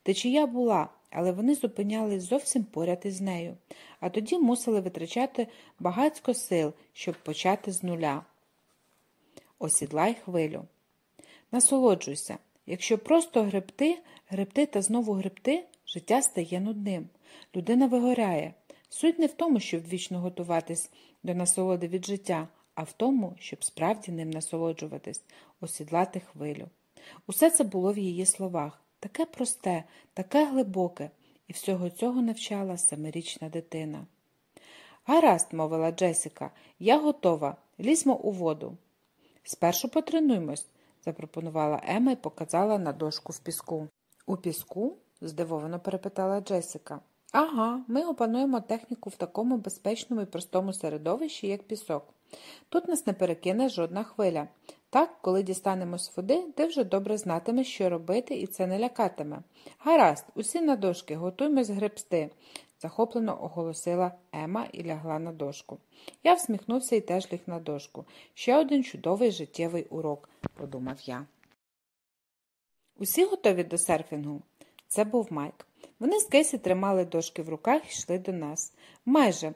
Течія була, але вони зупинялись зовсім поряд із нею, а тоді мусили витрачати багатько сил, щоб почати з нуля. Осідлай хвилю. Насолоджуйся. Якщо просто гребти, гребти та знову гребти, життя стає нудним. Людина вигоряє. Суть не в тому, щоб вічно готуватись до насолоди від життя, а в тому, щоб справді ним насолоджуватись, осідлати хвилю. Усе це було в її словах таке просте, таке глибоке, і всього цього навчала семирічна дитина. Гаразд, мовила Джесіка, я готова. Лізьмо у воду. Спершу потренуймось запропонувала Ема і показала на дошку в піску. У піску? здивовано перепитала Джесіка. Ага, ми опануємо техніку в такому безпечному і простому середовищі, як пісок. Тут нас не перекине жодна хвиля. Так, коли дістанемось води, ти вже добре знатимеш, що робити, і це не лякатиме. Гаразд, усі на дошки, готуймось гребсти. захоплено оголосила Ема і лягла на дошку. Я всміхнувся і теж ліг на дошку. Ще один чудовий життєвий урок, подумав я. Усі готові до серфінгу? Це був Майк. Вони з Кейсі тримали дошки в руках і йшли до нас. Майже,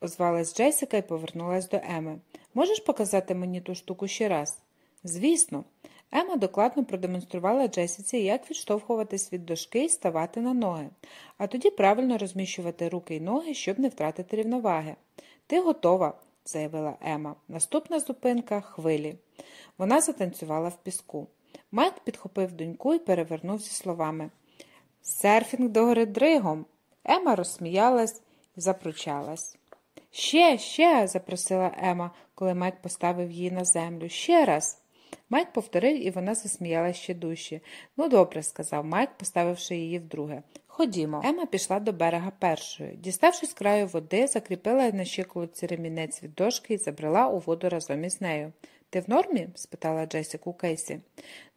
озвалась Джесіка і повернулась до Еми. Можеш показати мені ту штуку ще раз? Звісно. Ема докладно продемонструвала Джесіці, як відштовхуватись від дошки і ставати на ноги, а тоді правильно розміщувати руки й ноги, щоб не втратити рівноваги. Ти готова, заявила Ема. Наступна зупинка хвилі. Вона затанцювала в піску. Майк підхопив доньку і перевернув зі словами Серфінг догори дригом. Ема розсміялась і запручалась. Ще, ще, запросила Ема, коли Майк поставив її на землю. Ще раз. Майк повторив, і вона засміяла ще дужче. Ну, добре, сказав Майк, поставивши її вдруге. Ходімо. Ема пішла до берега першою. Діставшись краю води, закріпила на щиколотці ремінець від дошки і забрала у воду разом із нею. Ти в нормі? спитала Джесіку Кейсі.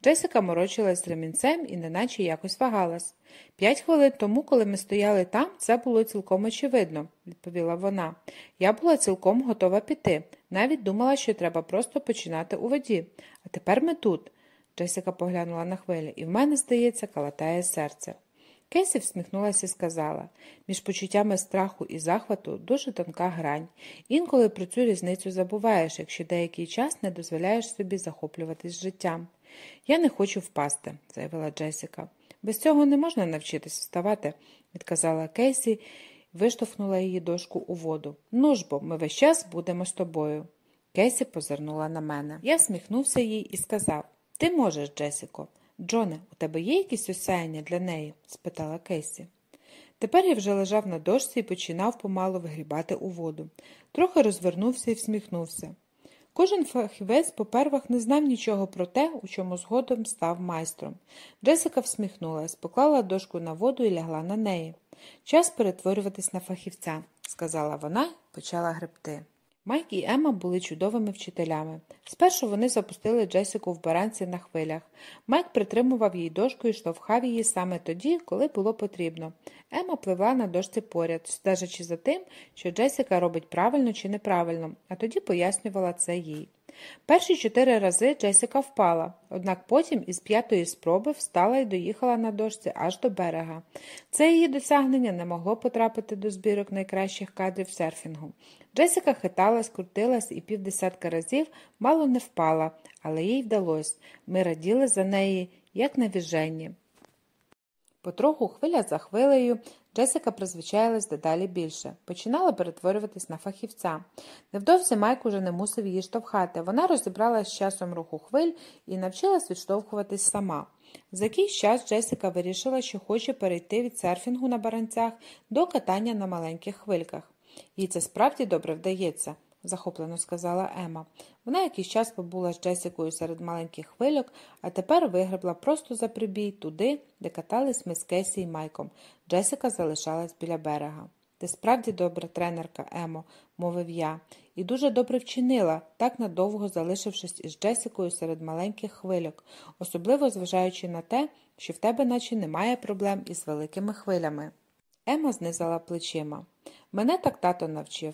Джесіка морочилась з ремінцем і неначе якось вагалась. П'ять хвилин тому, коли ми стояли там, це було цілком очевидно, відповіла вона. Я була цілком готова піти. Навіть думала, що треба просто починати у воді. А тепер ми тут. Джесіка поглянула на хвилі, і в мене, здається, калатає серце. Кейсі всміхнулася і сказала між почуттями страху і захвату дуже тонка грань. Інколи про цю різницю забуваєш, якщо деякий час не дозволяєш собі захоплюватись життям. Я не хочу впасти, заявила Джесіка. Без цього не можна навчитись вставати, відказала Кейсі виштовхнула її дошку у воду. Ну ж бо, ми весь час будемо з тобою. Кейсі позирнула на мене. Я всміхнувся їй і сказав Ти можеш, Джесіко. Джоне, у тебе є якісь осяяння для неї? спитала Кейсі. Тепер я вже лежав на дошці і починав помалу вигрібати у воду. Трохи розвернувся і всміхнувся. Кожен фахівець попервах не знав нічого про те, у чому згодом став майстром. Джесика всміхнулась, поклала дошку на воду і лягла на неї. Час перетворюватись на фахівця, сказала вона і почала гребти. Майк і Емма були чудовими вчителями. Спершу вони запустили Джесіку в баранці на хвилях. Майк притримував її дошку і штовхав її саме тоді, коли було потрібно. Емма пливла на дошці поряд, стежачи за тим, що Джесіка робить правильно чи неправильно, а тоді пояснювала це їй. Перші чотири рази Джесіка впала, однак потім із п'ятої спроби встала і доїхала на дошці аж до берега. Це її досягнення не могло потрапити до збірок найкращих кадрів серфінгу. Джесіка хиталась, крутилась і півдесятка разів мало не впала, але їй вдалося. Ми раділи за неї, як на віженні. Потроху хвиля за хвилею Джесіка призвичаїлась дедалі більше, починала перетворюватись на фахівця. Невдовзі Майк уже не мусив її штовхати. Вона розібрала з часом руху хвиль і навчилась відштовхуватись сама. За якийсь час Джесіка вирішила, що хоче перейти від серфінгу на баранцях до катання на маленьких хвильках. Їй це справді добре вдається, захоплено сказала Ема. Вона якийсь час побула з Джесікою серед маленьких хвильок, а тепер вигребла просто за прибій туди, де катались ми з Кесі і Майком. Джесіка залишалась біля берега. Ти справді добра тренерка, Емо, мовив я, і дуже добре вчинила, так надовго залишившись із Джесікою серед маленьких хвильок, особливо зважаючи на те, що в тебе наче немає проблем із великими хвилями. Ема знизала плечима. Мене так тато навчив.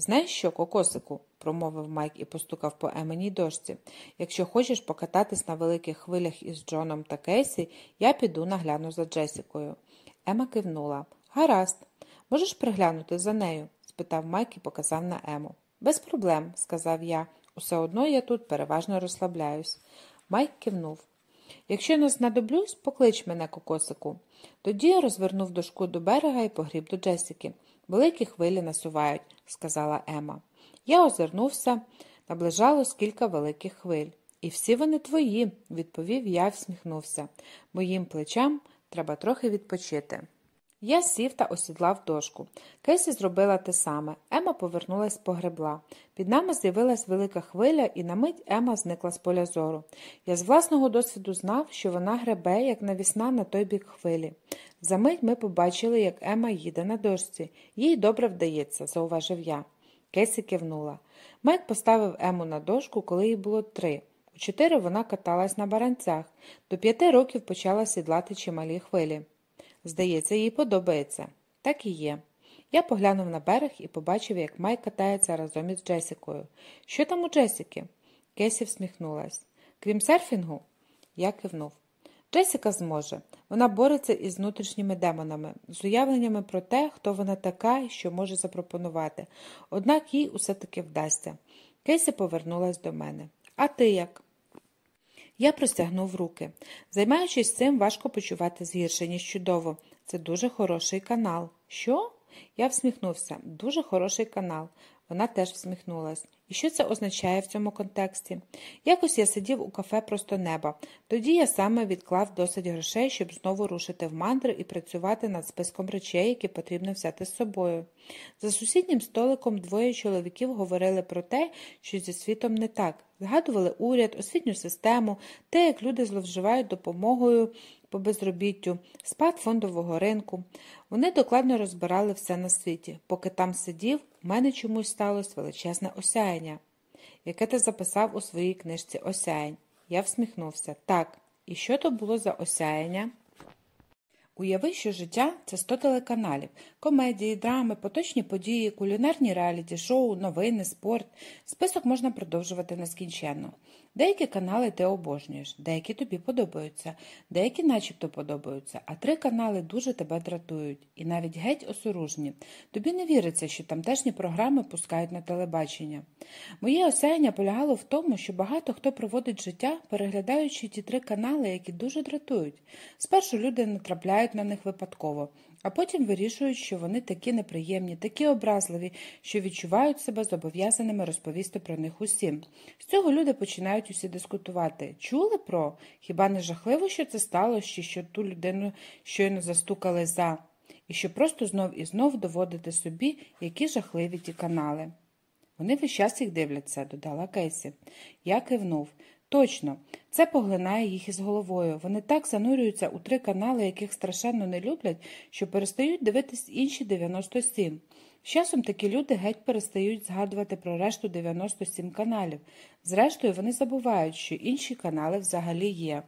Знаєш що, кокосику, промовив Майк і постукав по Еменій дошці. Якщо хочеш покататись на великих хвилях із Джоном та Кейсі, я піду нагляну за Джесікою. Ема кивнула. Гаразд. Можеш приглянути за нею? спитав Майк і показав на Ему. Без проблем, сказав я. Усе одно я тут переважно розслабляюсь. Майк кивнув. Якщо не знадоблюсь, поклич мене, кокосику. Тоді я розвернув дошку до берега і погріб до Джесіки. Великі хвилі насувають, сказала Ема. Я озирнувся, наближалось кілька великих хвиль. І всі вони твої, відповів я всміхнувся. Моїм плечам треба трохи відпочити. Я сів та осідлав дошку. Кейсі зробила те саме. Ема повернулась погребла. Під нами з'явилась велика хвиля, і на мить Ема зникла з поля зору. Я з власного досвіду знав, що вона гребе, як навісна на той бік хвилі. За мить ми побачили, як Ема їде на дошці. Їй добре вдається, зауважив я. Кесі кивнула. Майк поставив Ему на дошку, коли їй було три. У чотири вона каталась на баранцях. До п'яти років почала сідлати чималі хвилі. Здається, їй подобається. Так і є. Я поглянув на берег і побачив, як Майк катається разом із Джесікою. Що там у Джесіки? Кесі всміхнулась. Крім серфінгу, я кивнув. Джесіка зможе. Вона бореться із внутрішніми демонами, з уявленнями про те, хто вона така і що може запропонувати. Однак їй усе таки вдасться. Кейсі повернулась до мене. А ти як? Я простягнув руки. Займаючись цим, важко почувати гірше, ніж чудово. Це дуже хороший канал. Що? Я всміхнувся. Дуже хороший канал. Вона теж всміхнулась. І що це означає в цьому контексті? Якось я сидів у кафе просто неба. Тоді я саме відклав досить грошей, щоб знову рушити в мандри і працювати над списком речей, які потрібно взяти з собою. За сусіднім столиком двоє чоловіків говорили про те, що зі світом не так. Згадували уряд, освітню систему, те, як люди зловживають допомогою по безробіттю, спад фондового ринку. Вони докладно розбирали все на світі. Поки там сидів, у мене чомусь сталося величезне осяяння, яке ти записав у своїй книжці осяянь. Я всміхнувся. Так, і що то було за осяяння? Уяви, що життя це 100 телеканалів, комедії, драми, поточні події, кулінарні реаліті, шоу, новини, спорт. Список можна продовжувати нескінченно. Деякі канали ти обожнюєш, деякі тобі подобаються, деякі начебто подобаються, а три канали дуже тебе дратують і навіть геть осоружні. Тобі не віриться, що тамтешні програми пускають на телебачення. Моє осяяння полягало в тому, що багато хто проводить життя, переглядаючи ті три канали, які дуже дратують. Спершу люди натрапляють на них випадково, а потім вирішують, що вони такі неприємні, такі образливі, що відчувають себе зобов'язаними розповісти про них усім. З цього люди починають усі дискутувати. Чули про? Хіба не жахливо, що це сталося, чи що ту людину щойно застукали за, і що просто знов і знов доводити собі, які жахливі ті канали. Вони весь час їх дивляться, додала Кейсі. Я кивнув. Точно, це поглинає їх із головою. Вони так занурюються у три канали, яких страшенно не люблять, що перестають дивитись інші 97. З часом такі люди геть перестають згадувати про решту 97 каналів. Зрештою, вони забувають, що інші канали взагалі є.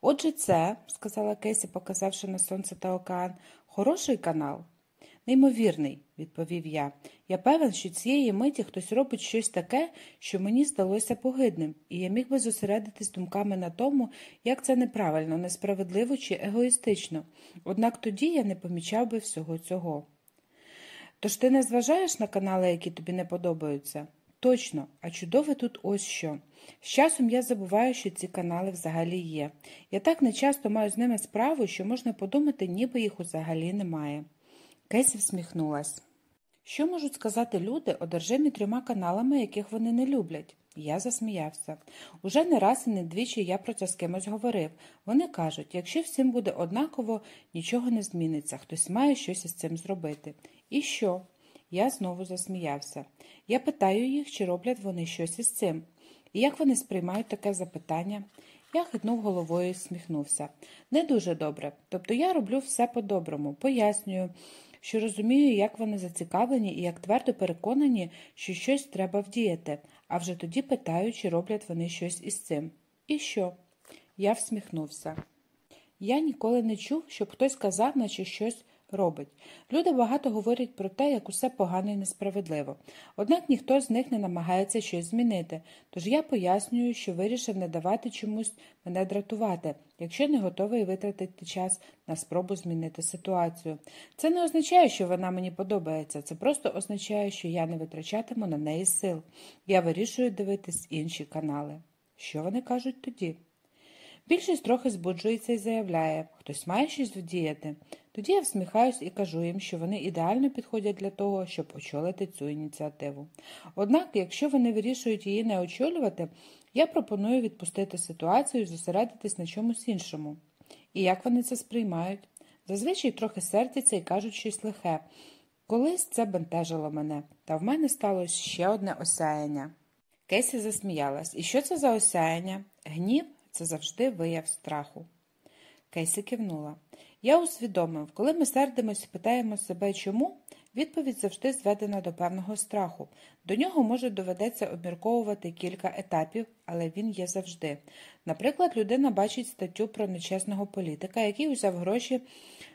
Отже, це, сказала Кесі, показавши на сонце та океан, хороший канал. Неймовірний, відповів я. Я певен, що цієї миті хтось робить щось таке, що мені здалося погидним, і я міг би зосередитись думками на тому, як це неправильно, несправедливо чи егоїстично, однак тоді я не помічав би всього цього. Тож ти не зважаєш на канали, які тобі не подобаються? Точно, а чудове тут ось що. З часом я забуваю, що ці канали взагалі є. Я так нечасто маю з ними справу, що можна подумати, ніби їх взагалі немає. Кесі всміхнулась. Що можуть сказати люди, одержимі трьома каналами, яких вони не люблять? Я засміявся. Уже не раз і не двічі я про це з кимось говорив. Вони кажуть, якщо всім буде однаково, нічого не зміниться, хтось має щось із цим зробити. І що? Я знову засміявся. Я питаю їх, чи роблять вони щось із цим. І як вони сприймають таке запитання? Я хитнув головою і сміхнувся. Не дуже добре. Тобто я роблю все по-доброму, пояснюю що розумію, як вони зацікавлені і як твердо переконані, що щось треба вдіяти, а вже тоді питаю, чи роблять вони щось із цим. І що? Я всміхнувся. Я ніколи не чув, щоб хтось казав, наче щось робить. Люди багато говорять про те, як усе погано і несправедливо. Однак ніхто з них не намагається щось змінити, тож я пояснюю, що вирішив не давати чомусь мене дратувати, якщо не готовий витратити час на спробу змінити ситуацію. Це не означає, що вона мені подобається, це просто означає, що я не витрачатиму на неї сил. Я вирішую дивитись інші канали. Що вони кажуть тоді? Більшість трохи збуджується і заявляє, хтось має щось вдіяти. Тоді я всміхаюсь і кажу їм, що вони ідеально підходять для того, щоб очолити цю ініціативу. Однак, якщо вони вирішують її не очолювати, я пропоную відпустити ситуацію і зосередитись на чомусь іншому. І як вони це сприймають? Зазвичай трохи сердяться і кажуть щось лихе. Колись це бентежило мене, та в мене сталося ще одне осяяння. Кесі засміялась. І що це за осяяння? Гнів це завжди вияв страху. Кейсі кивнула. Я усвідомив, коли ми сердимось і питаємо себе чому, відповідь завжди зведена до певного страху. До нього може доведеться обмірковувати кілька етапів, але він є завжди. Наприклад, людина бачить статтю про нечесного політика, який узяв гроші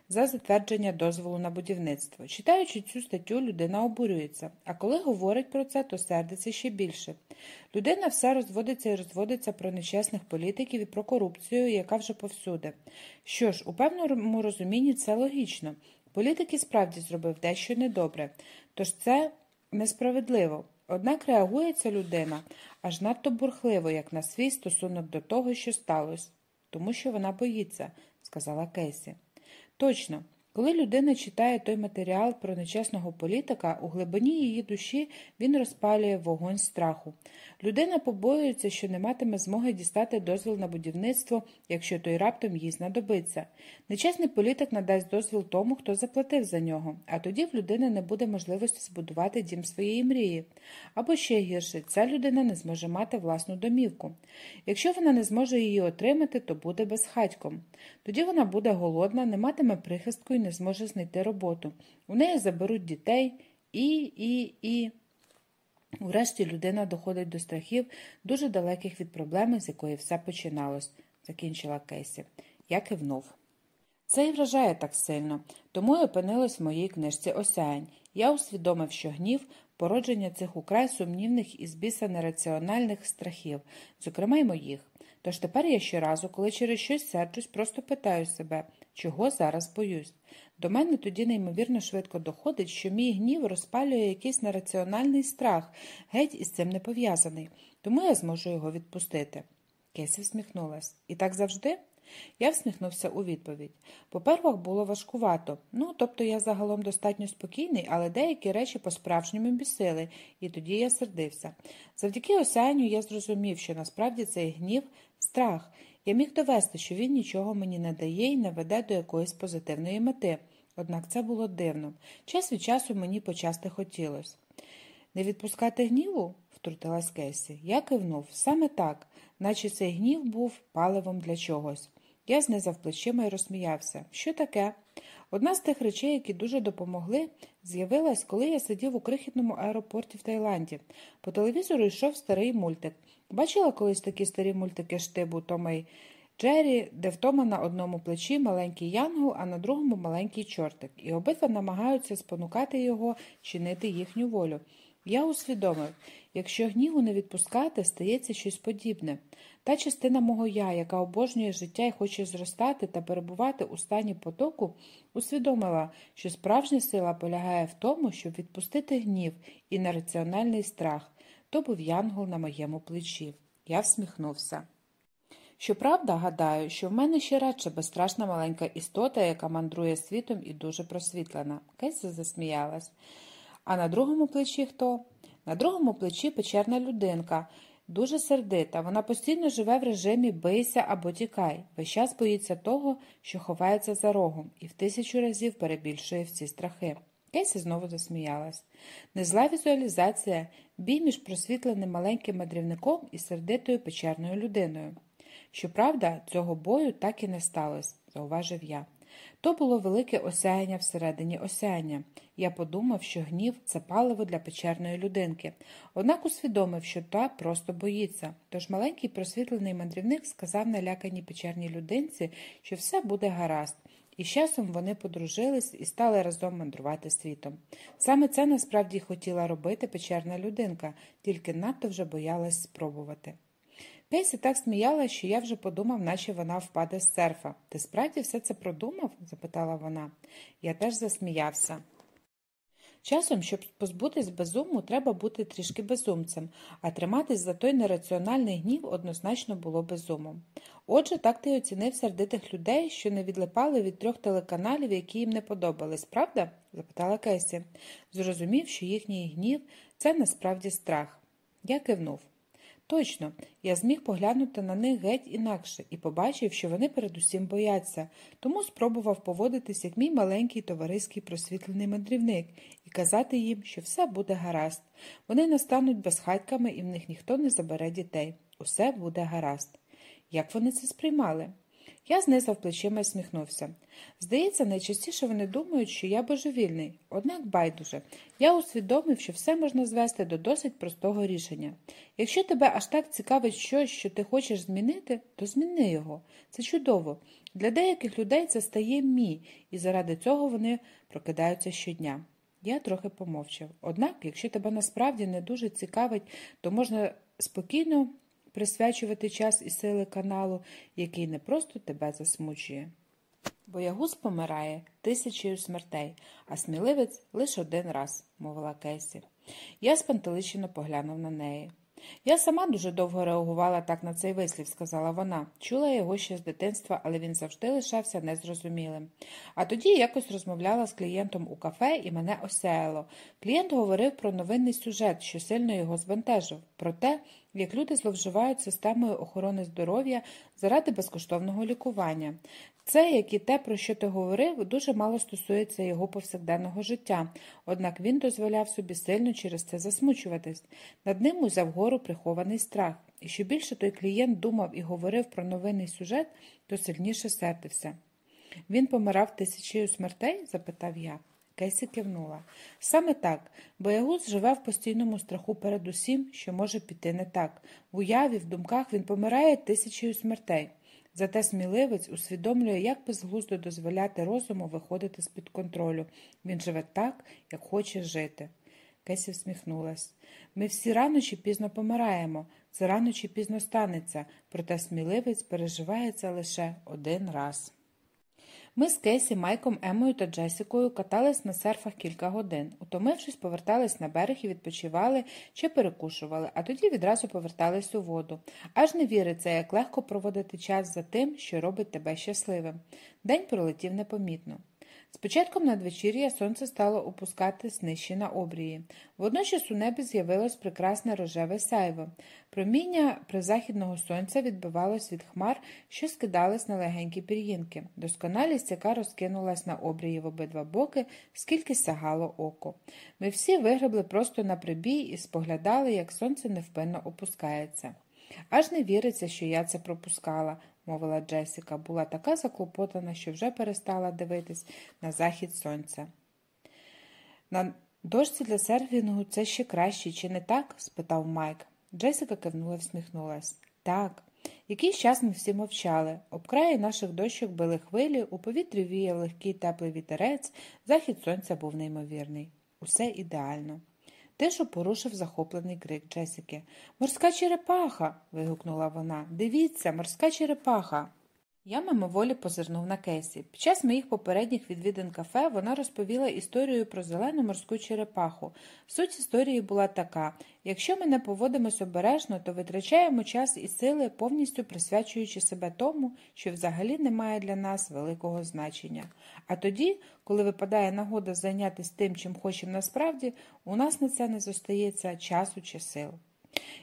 за затвердження дозволу на будівництво. Читаючи цю статтю, людина обурюється, а коли говорить про це, то сердиться ще більше. Людина все розводиться і розводиться про нечесних політиків і про корупцію, яка вже повсюди. Що ж, у певному розумінні це логічно. Політик і справді зробив дещо недобре, тож це несправедливо. Однак реагує ця людина аж надто бурхливо, як на свій стосунок до того, що сталося, тому що вона боїться, сказала Кейсі. Точно, коли людина читає той матеріал про нечесного політика, у глибині її душі він розпалює вогонь страху. Людина побоюється, що не матиме змоги дістати дозвіл на будівництво, якщо той раптом їй знадобиться. Нечесний політик надасть дозвіл тому, хто заплатив за нього, а тоді в людини не буде можливості збудувати дім своєї мрії. Або ще гірше, ця людина не зможе мати власну домівку. Якщо вона не зможе її отримати, то буде безхатьком. Тоді вона буде голодна, не матиме прихистку і не зможе знайти роботу. У неї заберуть дітей і, і, і. Урешті людина доходить до страхів, дуже далеких від проблеми, з якої все починалось, закінчила Кейсі. Я кивнув. Це і вражає так сильно, тому й опинилось в моїй книжці осяянь. Я усвідомив, що гнів породження цих украй сумнівних і збіса нераціональних страхів, зокрема й моїх. Тож тепер я щоразу, коли через щось серджусь, просто питаю себе, чого зараз боюсь. До мене тоді неймовірно швидко доходить, що мій гнів розпалює якийсь нераціональний страх, геть із цим не пов'язаний, тому я зможу його відпустити. Кесі всміхнулась. І так завжди? Я всміхнувся у відповідь. По-первах, було важкувато. Ну, тобто я загалом достатньо спокійний, але деякі речі по-справжньому бісили, і тоді я сердився. Завдяки осяянню я зрозумів, що насправді цей гнів страх. Я міг довести, що він нічого мені не дає і не веде до якоїсь позитивної мети. Однак це було дивно. Час від часу мені почасти хотілося. Не відпускати гніву? втрутилась Кесі. Я кивнув саме так, наче цей гнів був паливом для чогось. Я знизав плечима і розсміявся. Що таке? Одна з тих речей, які дуже допомогли, з'явилась, коли я сидів у крихітному аеропорті в Таїланді. По телевізору йшов старий мультик. Бачила колись такі старі мультики штибу Тома й Джері, де в Тома на одному плечі маленький янгол, а на другому маленький чортик, і обидва намагаються спонукати його чинити їхню волю. Я усвідомив, якщо гніву не відпускати, стається щось подібне. Та частина мого я, яка обожнює життя і хоче зростати та перебувати у стані потоку, усвідомила, що справжня сила полягає в тому, щоб відпустити гнів і нераціональний страх. То був янгол на моєму плечі. Я всміхнувся. Щоправда, гадаю, що в мене ще радше безстрашна маленька істота, яка мандрує світом і дуже просвітлена. Кейса засміялась. А на другому плечі хто? На другому плечі печерна людинка, дуже сердита. Вона постійно живе в режимі бийся або тікай. Весь час боїться того, що ховається за рогом, і в тисячу разів перебільшує всі страхи. Кейсі знову засміялась. Незла візуалізація, бій між просвітленим маленьким мандрівником і сердитою печерною людиною. Щоправда, цього бою так і не сталося, зауважив я. То було велике осяяння всередині осяяння. Я подумав, що гнів це паливо для печерної людинки, однак усвідомив, що та просто боїться. Тож маленький просвітлений мандрівник сказав наляканій печерній людинці, що все буде гаразд. І з часом вони подружились і стали разом мандрувати світом. Саме це насправді хотіла робити печерна людинка, тільки надто вже боялась спробувати. Песі так сміялась, що я вже подумав, наче вона впаде з серфа. Ти справді все це продумав? запитала вона. Я теж засміявся. Часом, щоб позбутись безуму, треба бути трішки безумцем, а триматись за той нераціональний гнів однозначно було безумом. Отже, так ти оцінив сердитих людей, що не відлипали від трьох телеканалів, які їм не подобались, правда? запитала Кесі. Зрозумів, що їхній гнів це насправді страх. Я кивнув. Точно, я зміг поглянути на них геть інакше і побачив, що вони передусім бояться, тому спробував поводитись як мій маленький товариський просвітлений мандрівник і казати їм, що все буде гаразд. Вони настануть безхатьками і в них ніхто не забере дітей. Усе буде гаразд. Як вони це сприймали? Я знизав плечима і сміхнувся. Здається, найчастіше вони думають, що я божевільний, однак байдуже. Я усвідомив, що все можна звести до досить простого рішення. Якщо тебе аж так цікавить щось, що ти хочеш змінити, то зміни його. Це чудово. Для деяких людей це стає мій, і заради цього вони прокидаються щодня. Я трохи помовчав. Однак, якщо тебе насправді не дуже цікавить, то можна спокійно присвячувати час і сили каналу, який не просто тебе засмучує. Боягуз помирає тисячею смертей, а сміливець лише один раз, мовила Кейсі. Я спантеличено поглянув на неї. Я сама дуже довго реагувала так на цей вислів, сказала вона. Чула його ще з дитинства, але він завжди лишався незрозумілим. А тоді якось розмовляла з клієнтом у кафе і мене осяяло. Клієнт говорив про новинний сюжет, що сильно його збентежив, про те, як люди зловживають системою охорони здоров'я заради безкоштовного лікування. Це, як і те, про що ти говорив, дуже мало стосується його повсякденного життя, однак він дозволяв собі сильно через це засмучуватись. Над ним узяв гору прихований страх, і що більше той клієнт думав і говорив про новинний сюжет, то сильніше сердився. Він помирав тисячею смертей? запитав я. Кейсі кивнула. Саме так, боягуз живе в постійному страху перед усім, що може піти не так. В уяві, в думках він помирає тисячею смертей. Зате сміливець усвідомлює, як безглуздо дозволяти розуму виходити з під контролю. Він живе так, як хоче жити. Кесі всміхнулась. Ми всі рано чи пізно помираємо, це рано чи пізно станеться, проте сміливець переживає це лише один раз. Ми з Кейсі, Майком, Емою та Джесікою катались на серфах кілька годин. Утомившись, повертались на берег і відпочивали чи перекушували, а тоді відразу повертались у воду. Аж не віриться, як легко проводити час за тим, що робить тебе щасливим. День пролетів непомітно. З початком надвечір'я сонце стало опускатись нижче на обрії. Водночас у небі з'явилось прекрасне рожеве сяйво. Проміння призахідного сонця відбивалось від хмар, що скидались на легенькі пір'їнки, досконалість, яка розкинулась на обрії в обидва боки, скільки сягало око. Ми всі вигребли просто на прибій і споглядали, як сонце невпинно опускається. Аж не віриться, що я це пропускала, мовила Джесіка, була така заклопотана, що вже перестала дивитись на захід сонця. На дошці для серфінгу це ще краще, чи не так? спитав Майк. Джесіка кивнула всміхнулась. Так. Якийсь час ми всі мовчали. Об краї наших дощок били хвилі, у повітрі віяв легкий теплий вітерець, захід сонця був неймовірний. Усе ідеально. Тишу порушив захоплений крик Джесіки. Морська черепаха. вигукнула вона. Дивіться, морська черепаха. Я мимоволі позирнув на Кесі. Під час моїх попередніх відвідин кафе вона розповіла історію про зелену морську черепаху. Суть історії була така якщо ми не поводимось обережно, то витрачаємо час і сили, повністю присвячуючи себе тому, що взагалі не має для нас великого значення. А тоді, коли випадає нагода зайнятися тим, чим хочемо насправді, у нас на це не зостається часу чи сил.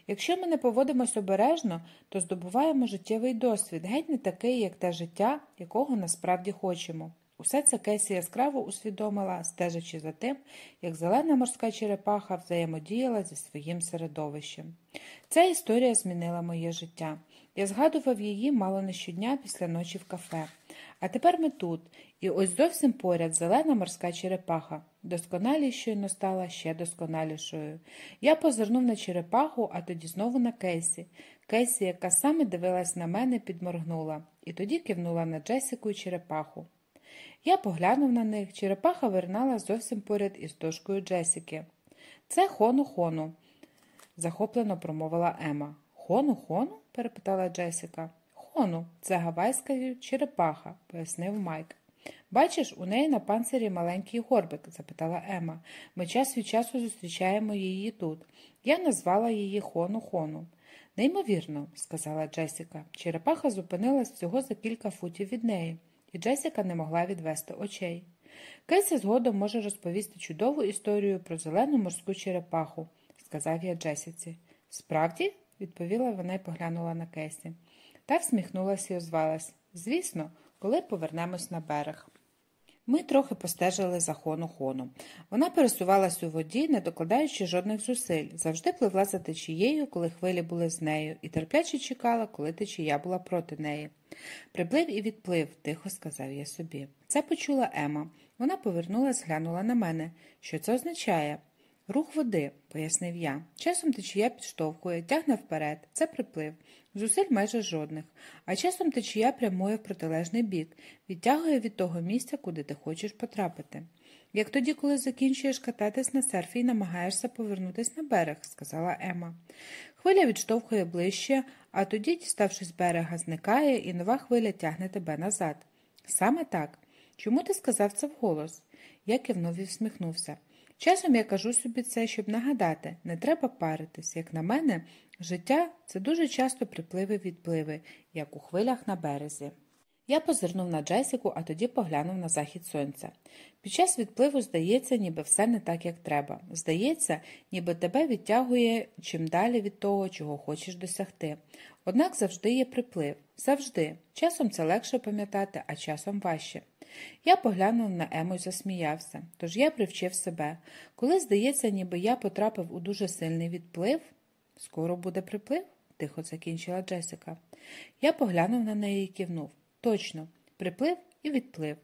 Якщо ми не поводимось обережно, то здобуваємо життєвий досвід, геть не такий, як те життя, якого насправді хочемо. Усе це Кесі яскраво усвідомила, стежачи за тим, як зелена морська черепаха взаємодіяла зі своїм середовищем. Ця історія змінила моє життя. Я згадував її мало не щодня після ночі в кафе. А тепер ми тут, і ось зовсім поряд зелена морська черепаха. Досконалішою стала ще досконалішою. Я позирнув на черепаху, а тоді знову на Кейсі. Кейсі, яка саме дивилась на мене, підморгнула, і тоді кивнула на Джесіку і черепаху. Я поглянув на них. Черепаха вирнала зовсім поряд із дошкою Джесіки. Це хону хону, захоплено промовила Ема. Хону хону? перепитала Джесіка. Хону, це гавайська черепаха, пояснив Майк. Бачиш, у неї на панцирі маленький горбик? запитала Ема. Ми час від часу зустрічаємо її тут. Я назвала її Хону Хону. Неймовірно, сказала Джесіка. Черепаха зупинилась всього за кілька футів від неї, і Джесіка не могла відвести очей. Кейсі згодом може розповісти чудову історію про зелену морську черепаху, сказав я Джесіці. Справді? відповіла вона і поглянула на Кейсі. Та всміхнулася і озвалась. Звісно, коли повернемось на берег. Ми трохи постежили за хону-хону. Вона пересувалась у воді, не докладаючи жодних зусиль, завжди пливла за течією, коли хвилі були з нею, і терпляче чекала, коли течія була проти неї. Приплив і відплив, тихо сказав я собі. Це почула Ема. Вона повернулась, глянула на мене. Що це означає? Рух води, пояснив я. Часом течія підштовхує, тягне вперед, це приплив, зусиль майже жодних, а часом течія прямує в протилежний бік, відтягує від того місця, куди ти хочеш потрапити. Як тоді, коли закінчуєш кататись на серфі і намагаєшся повернутися на берег, сказала Ема. Хвиля відштовхує ближче, а тоді, діставшись з берега, зникає, і нова хвиля тягне тебе назад. Саме так. Чому ти сказав це вголос? Я кивнув і всміхнувся. Часом я кажу собі це, щоб нагадати, не треба паритись. Як на мене, життя це дуже часто припливи відпливи, як у хвилях на березі. Я позирнув на Джесіку, а тоді поглянув на захід сонця. Під час відпливу здається, ніби все не так, як треба. Здається, ніби тебе відтягує чим далі від того, чого хочеш досягти. Однак завжди є приплив. Завжди. Часом це легше пам'ятати, а часом важче. Я поглянув на Ему і засміявся, тож я привчив себе. Коли здається, ніби я потрапив у дуже сильний відплив, скоро буде приплив, тихо закінчила Джесика. Я поглянув на неї і кивнув. Точно, приплив і відплив.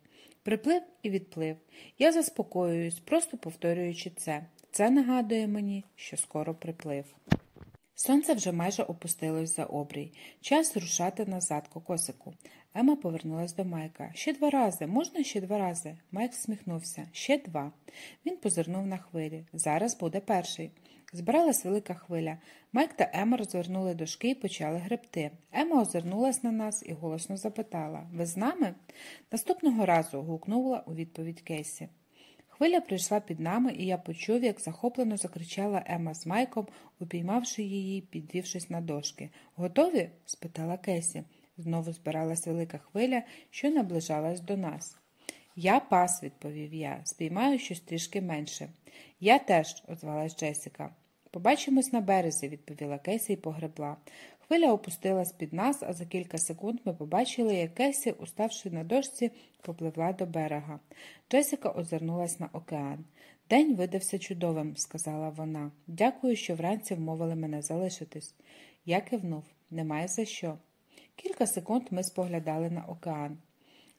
Приплив і відплив. Я заспокоююсь, просто повторюючи це. Це нагадує мені, що скоро приплив. Сонце вже майже опустилось за обрій. Час рушати назад кокосику. Ема повернулась до Майка. Ще два рази, можна ще два рази? Майк сміхнувся. Ще два. Він позирнув на хвилі. Зараз буде перший. Збиралась велика хвиля. Майк та Ема розвернули дошки і почали гребти. Ема озирнулась на нас і голосно запитала Ви з нами? Наступного разу гукнула у відповідь Кейсі. Хвиля прийшла під нами, і я почув, як захоплено закричала Ема з Майком, упіймавши її, підвівшись на дошки. Готові? спитала Кесі. Знову збиралась велика хвиля, що наближалась до нас. Я пас, відповів я, спіймаю щось трішки менше. Я теж, озвалась Джесіка. Побачимось на березі, відповіла Кесі і погребла. Хвиля опустилась під нас, а за кілька секунд ми побачили, як Кесі, уставши на дошці, попливла до берега. Джесіка озирнулась на океан. День видався чудовим, сказала вона. Дякую, що вранці вмовили мене залишитись. Я кивнув. Немає за що. Кілька секунд ми споглядали на океан.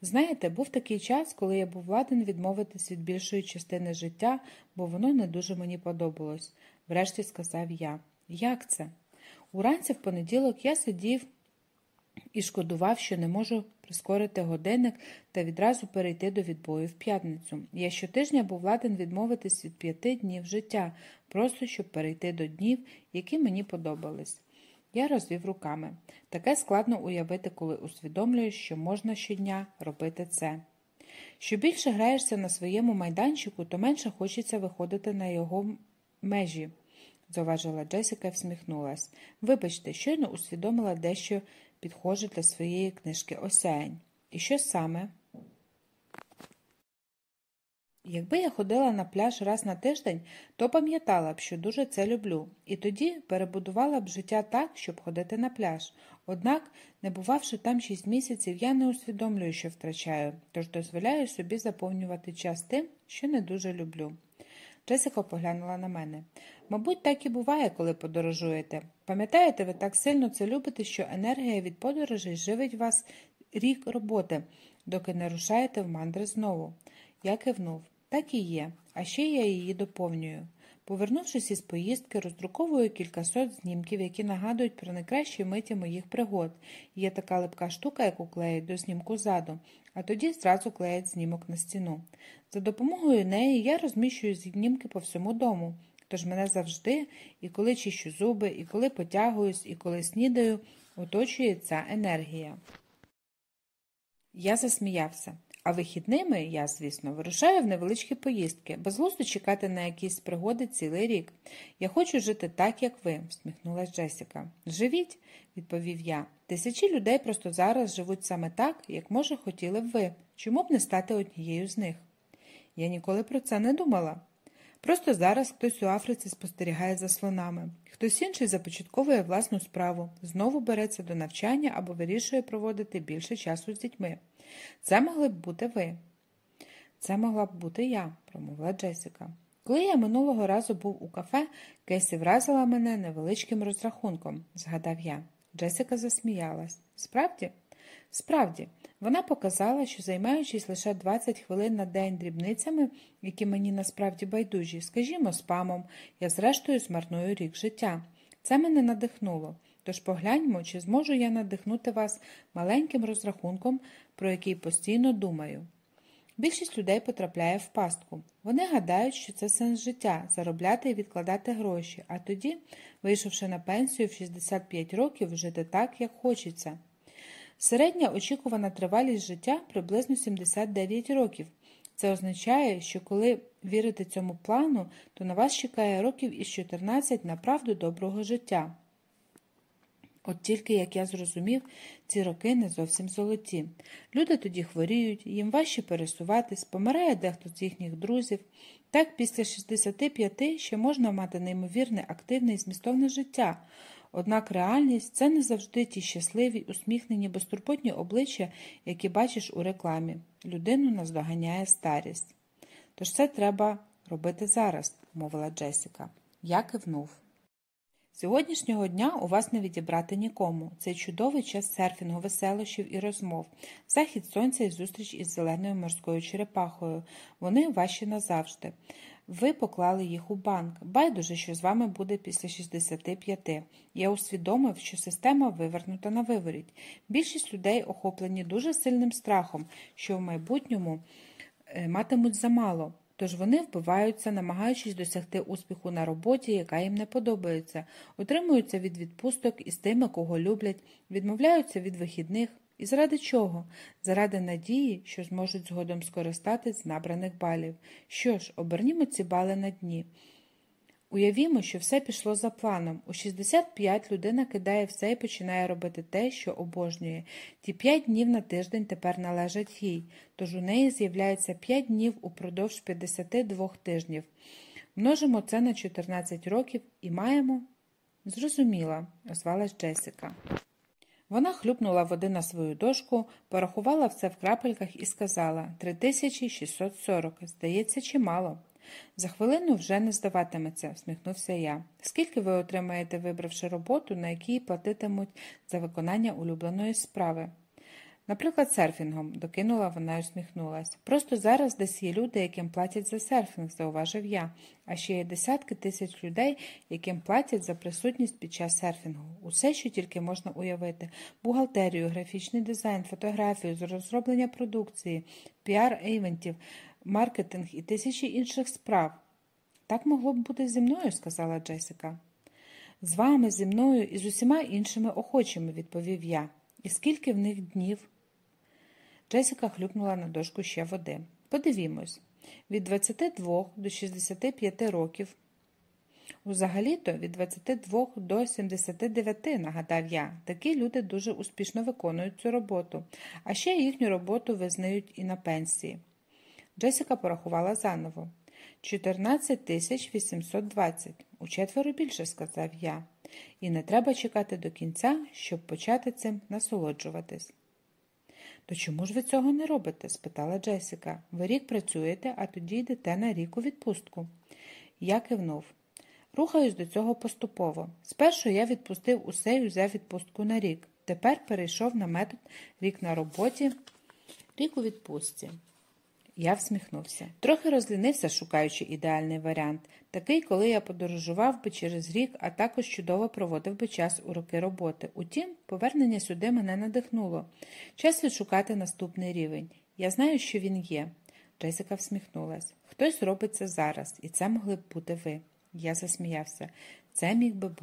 Знаєте, був такий час, коли я був ладен відмовитись від більшої частини життя, бо воно не дуже мені подобалось, врешті сказав я. Як це? Уранці в понеділок я сидів і шкодував, що не можу прискорити годинник та відразу перейти до відбою в п'ятницю. Я щотижня був ладен відмовитись від п'яти днів життя, просто щоб перейти до днів, які мені подобались. Я розвів руками. Таке складно уявити, коли усвідомлюєш, що можна щодня робити це. Що більше граєшся на своєму майданчику, то менше хочеться виходити на його межі, зауважила Джесіка і всміхнулась. Вибачте, щойно усвідомила дещо підхоже для своєї книжки осяянь. І що саме? Якби я ходила на пляж раз на тиждень, то пам'ятала б, що дуже це люблю, і тоді перебудувала б життя так, щоб ходити на пляж. Однак, не бувавши там шість місяців, я не усвідомлюю, що втрачаю, тож дозволяю собі заповнювати час тим, що не дуже люблю. Джесика поглянула на мене. Мабуть, так і буває, коли подорожуєте. Пам'ятаєте, ви так сильно це любите, що енергія від подорожей живить вас рік роботи, доки не рушаєте в мандри знову. Я кивнув. Так і є, а ще я її доповнюю. Повернувшись із поїздки, роздруковую кількасот знімків, які нагадують про найкращі миті моїх пригод. Є така липка штука, яку клеють до знімку ззаду, а тоді зразу клеять знімок на стіну. За допомогою неї я розміщую знімки по всьому дому, тож мене завжди, і коли чищу зуби, і коли потягуюсь, і коли снідаю, оточує ця енергія. Я засміявся. А вихідними я, звісно, вирушаю в невеличкі поїздки, безглуздо чекати на якісь пригоди цілий рік. Я хочу жити так, як ви, всміхнулася Джесіка. Живіть, відповів я. Тисячі людей просто зараз живуть саме так, як, може, хотіли б ви. Чому б не стати однією з них? Я ніколи про це не думала. Просто зараз хтось у Африці спостерігає за слонами, хтось інший започатковує власну справу, знову береться до навчання або вирішує проводити більше часу з дітьми. Це могли б бути ви. Це могла б бути я, промовила Джесіка. Коли я минулого разу був у кафе, Кейсі вразила мене невеличким розрахунком, згадав я. Джесіка засміялась. Справді? Справді, вона показала, що займаючись лише 20 хвилин на день дрібницями, які мені насправді байдужі, скажімо, спамом, я зрештою змарную рік життя. Це мене надихнуло. Тож погляньмо, чи зможу я надихнути вас маленьким розрахунком, про який постійно думаю. Більшість людей потрапляє в пастку. Вони гадають, що це сенс життя заробляти і відкладати гроші, а тоді, вийшовши на пенсію в 65 років, жити так, як хочеться. Середня очікувана тривалість життя приблизно 79 років. Це означає, що коли вірите цьому плану, то на вас чекає років із 14 на правду доброго життя. От тільки, як я зрозумів, ці роки не зовсім золоті. Люди тоді хворіють, їм важче пересуватись, помирає дехто з їхніх друзів. Так, після 65 ще можна мати неймовірне, активне і змістовне життя. Однак реальність це не завжди ті щасливі, усміхнені, безтурботні обличчя, які бачиш у рекламі. Людину наздоганяє старість. Тож це треба робити зараз, мовила Джесіка. Я кивнув. Сьогоднішнього дня у вас не відібрати нікому. Цей чудовий час серфінгу, веселощів і розмов, захід сонця і зустріч із зеленою морською черепахою. Вони ваші назавжди. Ви поклали їх у банк. Байдуже, що з вами буде після 65. Я усвідомив, що система вивернута на виворіть. Більшість людей охоплені дуже сильним страхом, що в майбутньому е, матимуть замало. Тож вони вбиваються, намагаючись досягти успіху на роботі, яка їм не подобається, утримуються від відпусток із тими, кого люблять, відмовляються від вихідних. І заради чого? Заради надії, що зможуть згодом скористатись набраних балів. Що ж, обернімо ці бали на дні. Уявімо, що все пішло за планом. У 65 людина кидає все і починає робити те, що обожнює. Ті 5 днів на тиждень тепер належать їй, тож у неї з'являється 5 днів упродовж 52 тижнів. Множимо це на 14 років і маємо. Зрозуміла, озвалась Джесіка. Вона хлюпнула води на свою дошку, порахувала все в крапельках і сказала 3640. Здається, чимало. За хвилину вже не здаватиметься, всміхнувся я. Скільки ви отримаєте, вибравши роботу, на якій платитимуть за виконання улюбленої справи? Наприклад, серфінгом, докинула вона і усміхнулась. Просто зараз десь є люди, яким платять за серфінг, зауважив я, а ще є десятки тисяч людей, яким платять за присутність під час серфінгу. Усе, що тільки можна уявити: бухгалтерію, графічний дизайн, фотографію, розроблення продукції, піар івентів, маркетинг і тисячі інших справ. Так могло б бути зі мною, сказала Джесіка. З вами, зі мною і з усіма іншими охочими, відповів я. І скільки в них днів? Джесіка хлюпнула на дошку ще води. Подивімось, від 22 до 65 років. Узагалі-то від 22 до 79, нагадав я, такі люди дуже успішно виконують цю роботу, а ще їхню роботу визнають і на пенсії. Джесіка порахувала заново. 14 тисяч 820. У четверо більше, сказав я, і не треба чекати до кінця, щоб почати цим насолоджуватись. То чому ж ви цього не робите? спитала Джесіка. Ви рік працюєте, а тоді йдете на рік у відпустку. Я кивнув. Рухаюсь до цього поступово. Спершу я відпустив усе і взяв відпустку на рік. Тепер перейшов на метод рік на роботі, рік у відпустці. Я всміхнувся. Трохи розлінився, шукаючи ідеальний варіант, такий, коли я подорожував би через рік, а також чудово проводив би час у роки роботи. Утім, повернення сюди мене надихнуло. Час відшукати наступний рівень. Я знаю, що він є. Джесіка всміхнулась. Хтось робить це зараз, і це могли б бути ви. Я засміявся. Це міг би бути.